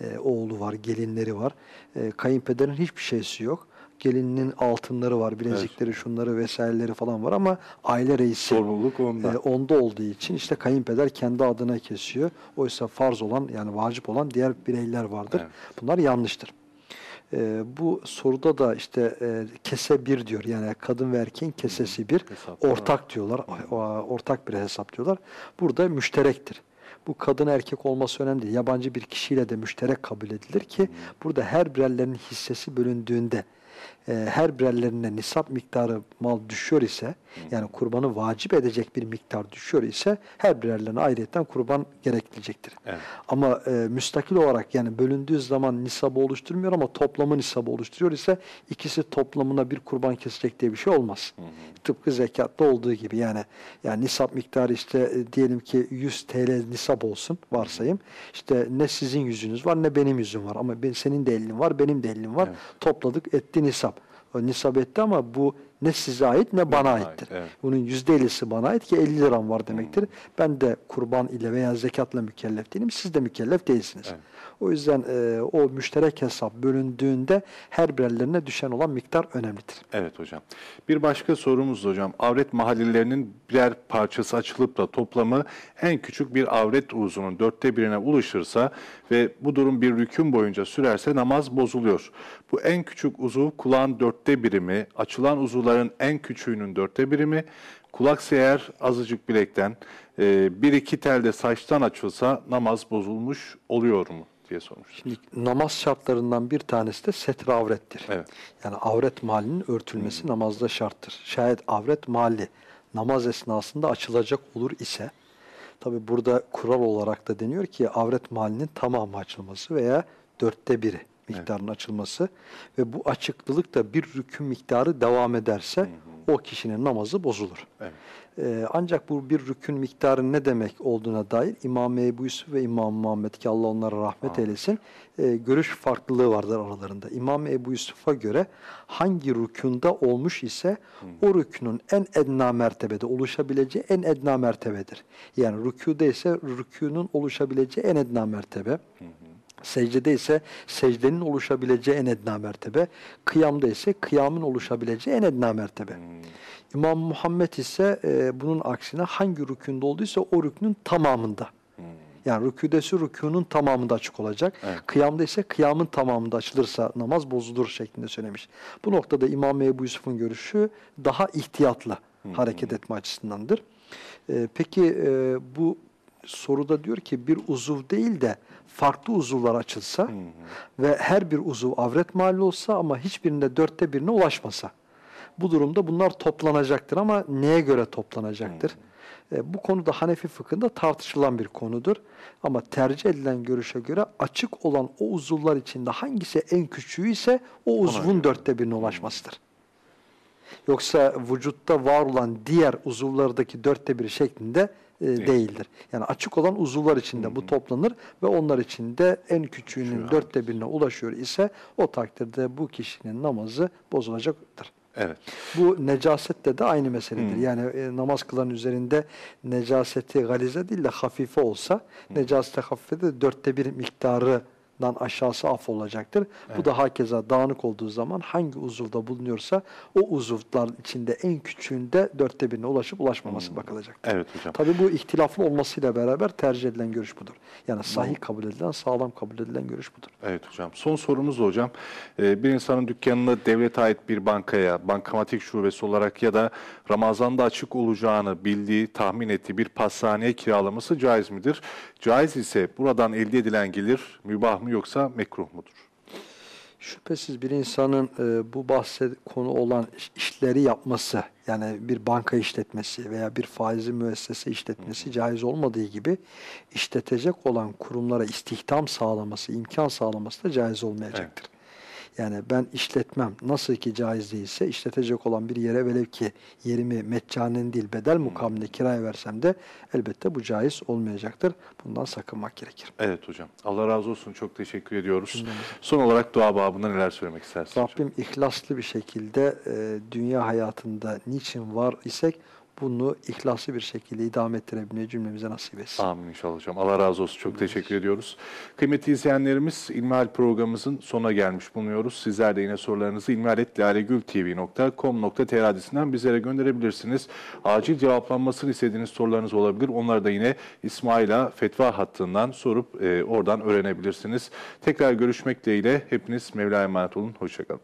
B: e, oğlu var, gelinleri var. E, kayınpederin hiçbir şeysi yok. Gelinin altınları var, bilezikleri, şunları vesaireleri falan var ama aile reisi
A: Sorumluluk onda.
B: e, onda olduğu için işte kayınpeder kendi adına kesiyor. Oysa farz olan yani vacip olan diğer bireyler vardır.
A: Evet.
B: Bunlar yanlıştır. E, bu soruda da işte e, kese bir diyor. Yani kadın ve erkeğin kesesi bir.
A: Hesap,
B: Ortak diyorlar. O- Ortak bir hesap diyorlar. Burada müşterektir. Bu kadın erkek olması önemli değil. Yabancı bir kişiyle de müşterek kabul edilir ki burada her birerlerinin hissesi bölündüğünde her birerlerine nisap miktarı mal düşüyor ise yani kurbanı vacip edecek bir miktar düşüyor ise her birerlerine ayrıyetten kurban gerekilecektir.
A: Evet.
B: Ama e, müstakil olarak yani bölündüğü zaman nisabı oluşturmuyor ama toplamı nisabı oluşturuyor ise ikisi toplamına bir kurban kesecek diye bir şey olmaz. Tıpkı zekatta olduğu gibi yani yani nisap miktarı işte e, diyelim ki 100 TL nisap olsun varsayım. İşte ne sizin yüzünüz var ne benim yüzüm var ama ben, senin de elin var benim de elim var.
A: Evet.
B: Topladık etti nisap. O nisap etti ama bu ne size ait ne bana
A: bana ait,
B: aittir.
A: evet.
B: Bunun yüzde ellisi bana ait ki 50 liram var demektir. Ben de kurban ile veya zekatla mükellef değilim. Siz de mükellef değilsiniz.
A: Evet.
B: O yüzden e, o müşterek hesap bölündüğünde her birerlerine düşen olan miktar önemlidir.
A: Evet hocam. Bir başka sorumuz hocam. Avret mahallelerinin birer parçası açılıp da toplamı en küçük bir avret uzunun dörtte birine ulaşırsa ve bu durum bir rükün boyunca sürerse namaz bozuluyor. Bu en küçük uzuv kulağın dörtte biri mi? Açılan uzuvların en küçüğünün dörtte biri mi? Kulak eğer azıcık bilekten, e, bir iki telde saçtan açılsa namaz bozulmuş oluyor mu diye sormuş.
B: Şimdi namaz şartlarından bir tanesi de setre avrettir.
A: Evet.
B: Yani avret mahallinin örtülmesi namazda şarttır. Şayet avret mahalli namaz esnasında açılacak olur ise tabi burada kural olarak da deniyor ki avret mahallinin tamamı açılması veya dörtte biri miktarının açılması ve bu açıklılık da bir rükün miktarı devam ederse o kişinin namazı bozulur.
A: Evet.
B: Ee, ancak bu bir rükün miktarı ne demek olduğuna dair İmam Ebu Yusuf ve İmam Muhammed ki Allah onlara rahmet eylesin e, görüş farklılığı vardır aralarında. İmam Ebu Yusuf'a göre hangi rükünde olmuş ise o rükünün en edna mertebede oluşabileceği en edna mertebedir. Yani rükûde ise rükûnun oluşabileceği en edna mertebe. Secdede ise secdenin oluşabileceği en edna mertebe. Kıyamda ise kıyamın oluşabileceği en edna mertebe. İmam Muhammed ise e, bunun aksine hangi rükünde olduysa o rükünün tamamında. Yani rüküdesi rükûnun tamamında açık olacak.
A: Evet.
B: Kıyamda ise kıyamın tamamında açılırsa namaz bozulur şeklinde söylemiş. Bu noktada İmam Ebu Yusuf'un görüşü daha ihtiyatlı hareket etme açısındandır. E, peki e, bu soruda diyor ki bir uzuv değil de farklı uzuvlar açılsa ve her bir uzuv avret mahalli olsa ama hiçbirinde dörtte birine ulaşmasa. Bu durumda bunlar toplanacaktır ama neye göre toplanacaktır? E, bu konuda Hanefi fıkhında tartışılan bir konudur. Ama tercih edilen görüşe göre açık olan o uzuvlar içinde hangisi en küçüğü ise o uzvun dörtte birine ulaşmasıdır. Yoksa vücutta var olan diğer uzuvlardaki dörtte biri şeklinde e, değildir. Yani açık olan uzuvlar içinde bu toplanır ve onlar içinde en küçüğünün dörtte birine ulaşıyor ise o takdirde bu kişinin namazı bozulacaktır.
A: Evet.
B: Bu necasette de aynı meseledir. Yani e, namaz kılan üzerinde necaseti galize değil de hafife olsa, necasete hafife de dörtte bir miktarından aşağısı af olacaktır. Bu da hakeza dağınık olduğu zaman hangi uzuvda bulunuyorsa o uzuvlar içinde en küçüğünde dörtte birine ulaşıp ulaşmaması bakılacaktır.
A: Evet hocam.
B: Tabii bu ihtilaflı olmasıyla beraber tercih edilen görüş budur. Yani sahih kabul edilen, sağlam kabul edilen görüş budur.
A: Evet hocam. Son sorumuz da hocam. Ee, bir insanın dükkanını devlete ait bir bankaya, bankamatik şubesi olarak ya da Ramazan'da açık olacağını bildiği, tahmin ettiği bir pastaneye kiralaması caiz midir? Caiz ise buradan elde edilen gelir mübah mı yoksa mekruh mudur?
B: Şüphesiz bir insanın e, bu bahse konu olan iş- işleri yapması, yani bir banka işletmesi veya bir faizli müessese işletmesi caiz olmadığı gibi işletecek olan kurumlara istihdam sağlaması, imkan sağlaması da caiz olmayacaktır. Yani ben işletmem nasıl ki caiz değilse işletecek olan bir yere velev ki yerimi meccanen değil bedel mukabilinde kiraya versem de elbette bu caiz olmayacaktır. Bundan sakınmak gerekir.
A: Evet hocam. Allah razı olsun. Çok teşekkür ediyoruz. Son olarak dua babında neler söylemek istersiniz hocam?
B: Rabbim ihlaslı bir şekilde e, dünya hayatında niçin var isek bunu ihlaslı bir şekilde idame ettirebilmeyi cümlemize nasip etsin.
A: Amin inşallah hocam. Allah razı olsun. Çok teşekkür ediyoruz. Kıymetli izleyenlerimiz İlmihal programımızın sonuna gelmiş bulunuyoruz. Sizler de yine sorularınızı ilmihaletlalegültv.com.tr adresinden bizlere gönderebilirsiniz. Acil cevaplanmasını istediğiniz sorularınız olabilir. Onları da yine İsmail'a fetva hattından sorup e, oradan öğrenebilirsiniz. Tekrar görüşmek dileğiyle hepiniz Mevla'ya emanet olun. Hoşçakalın.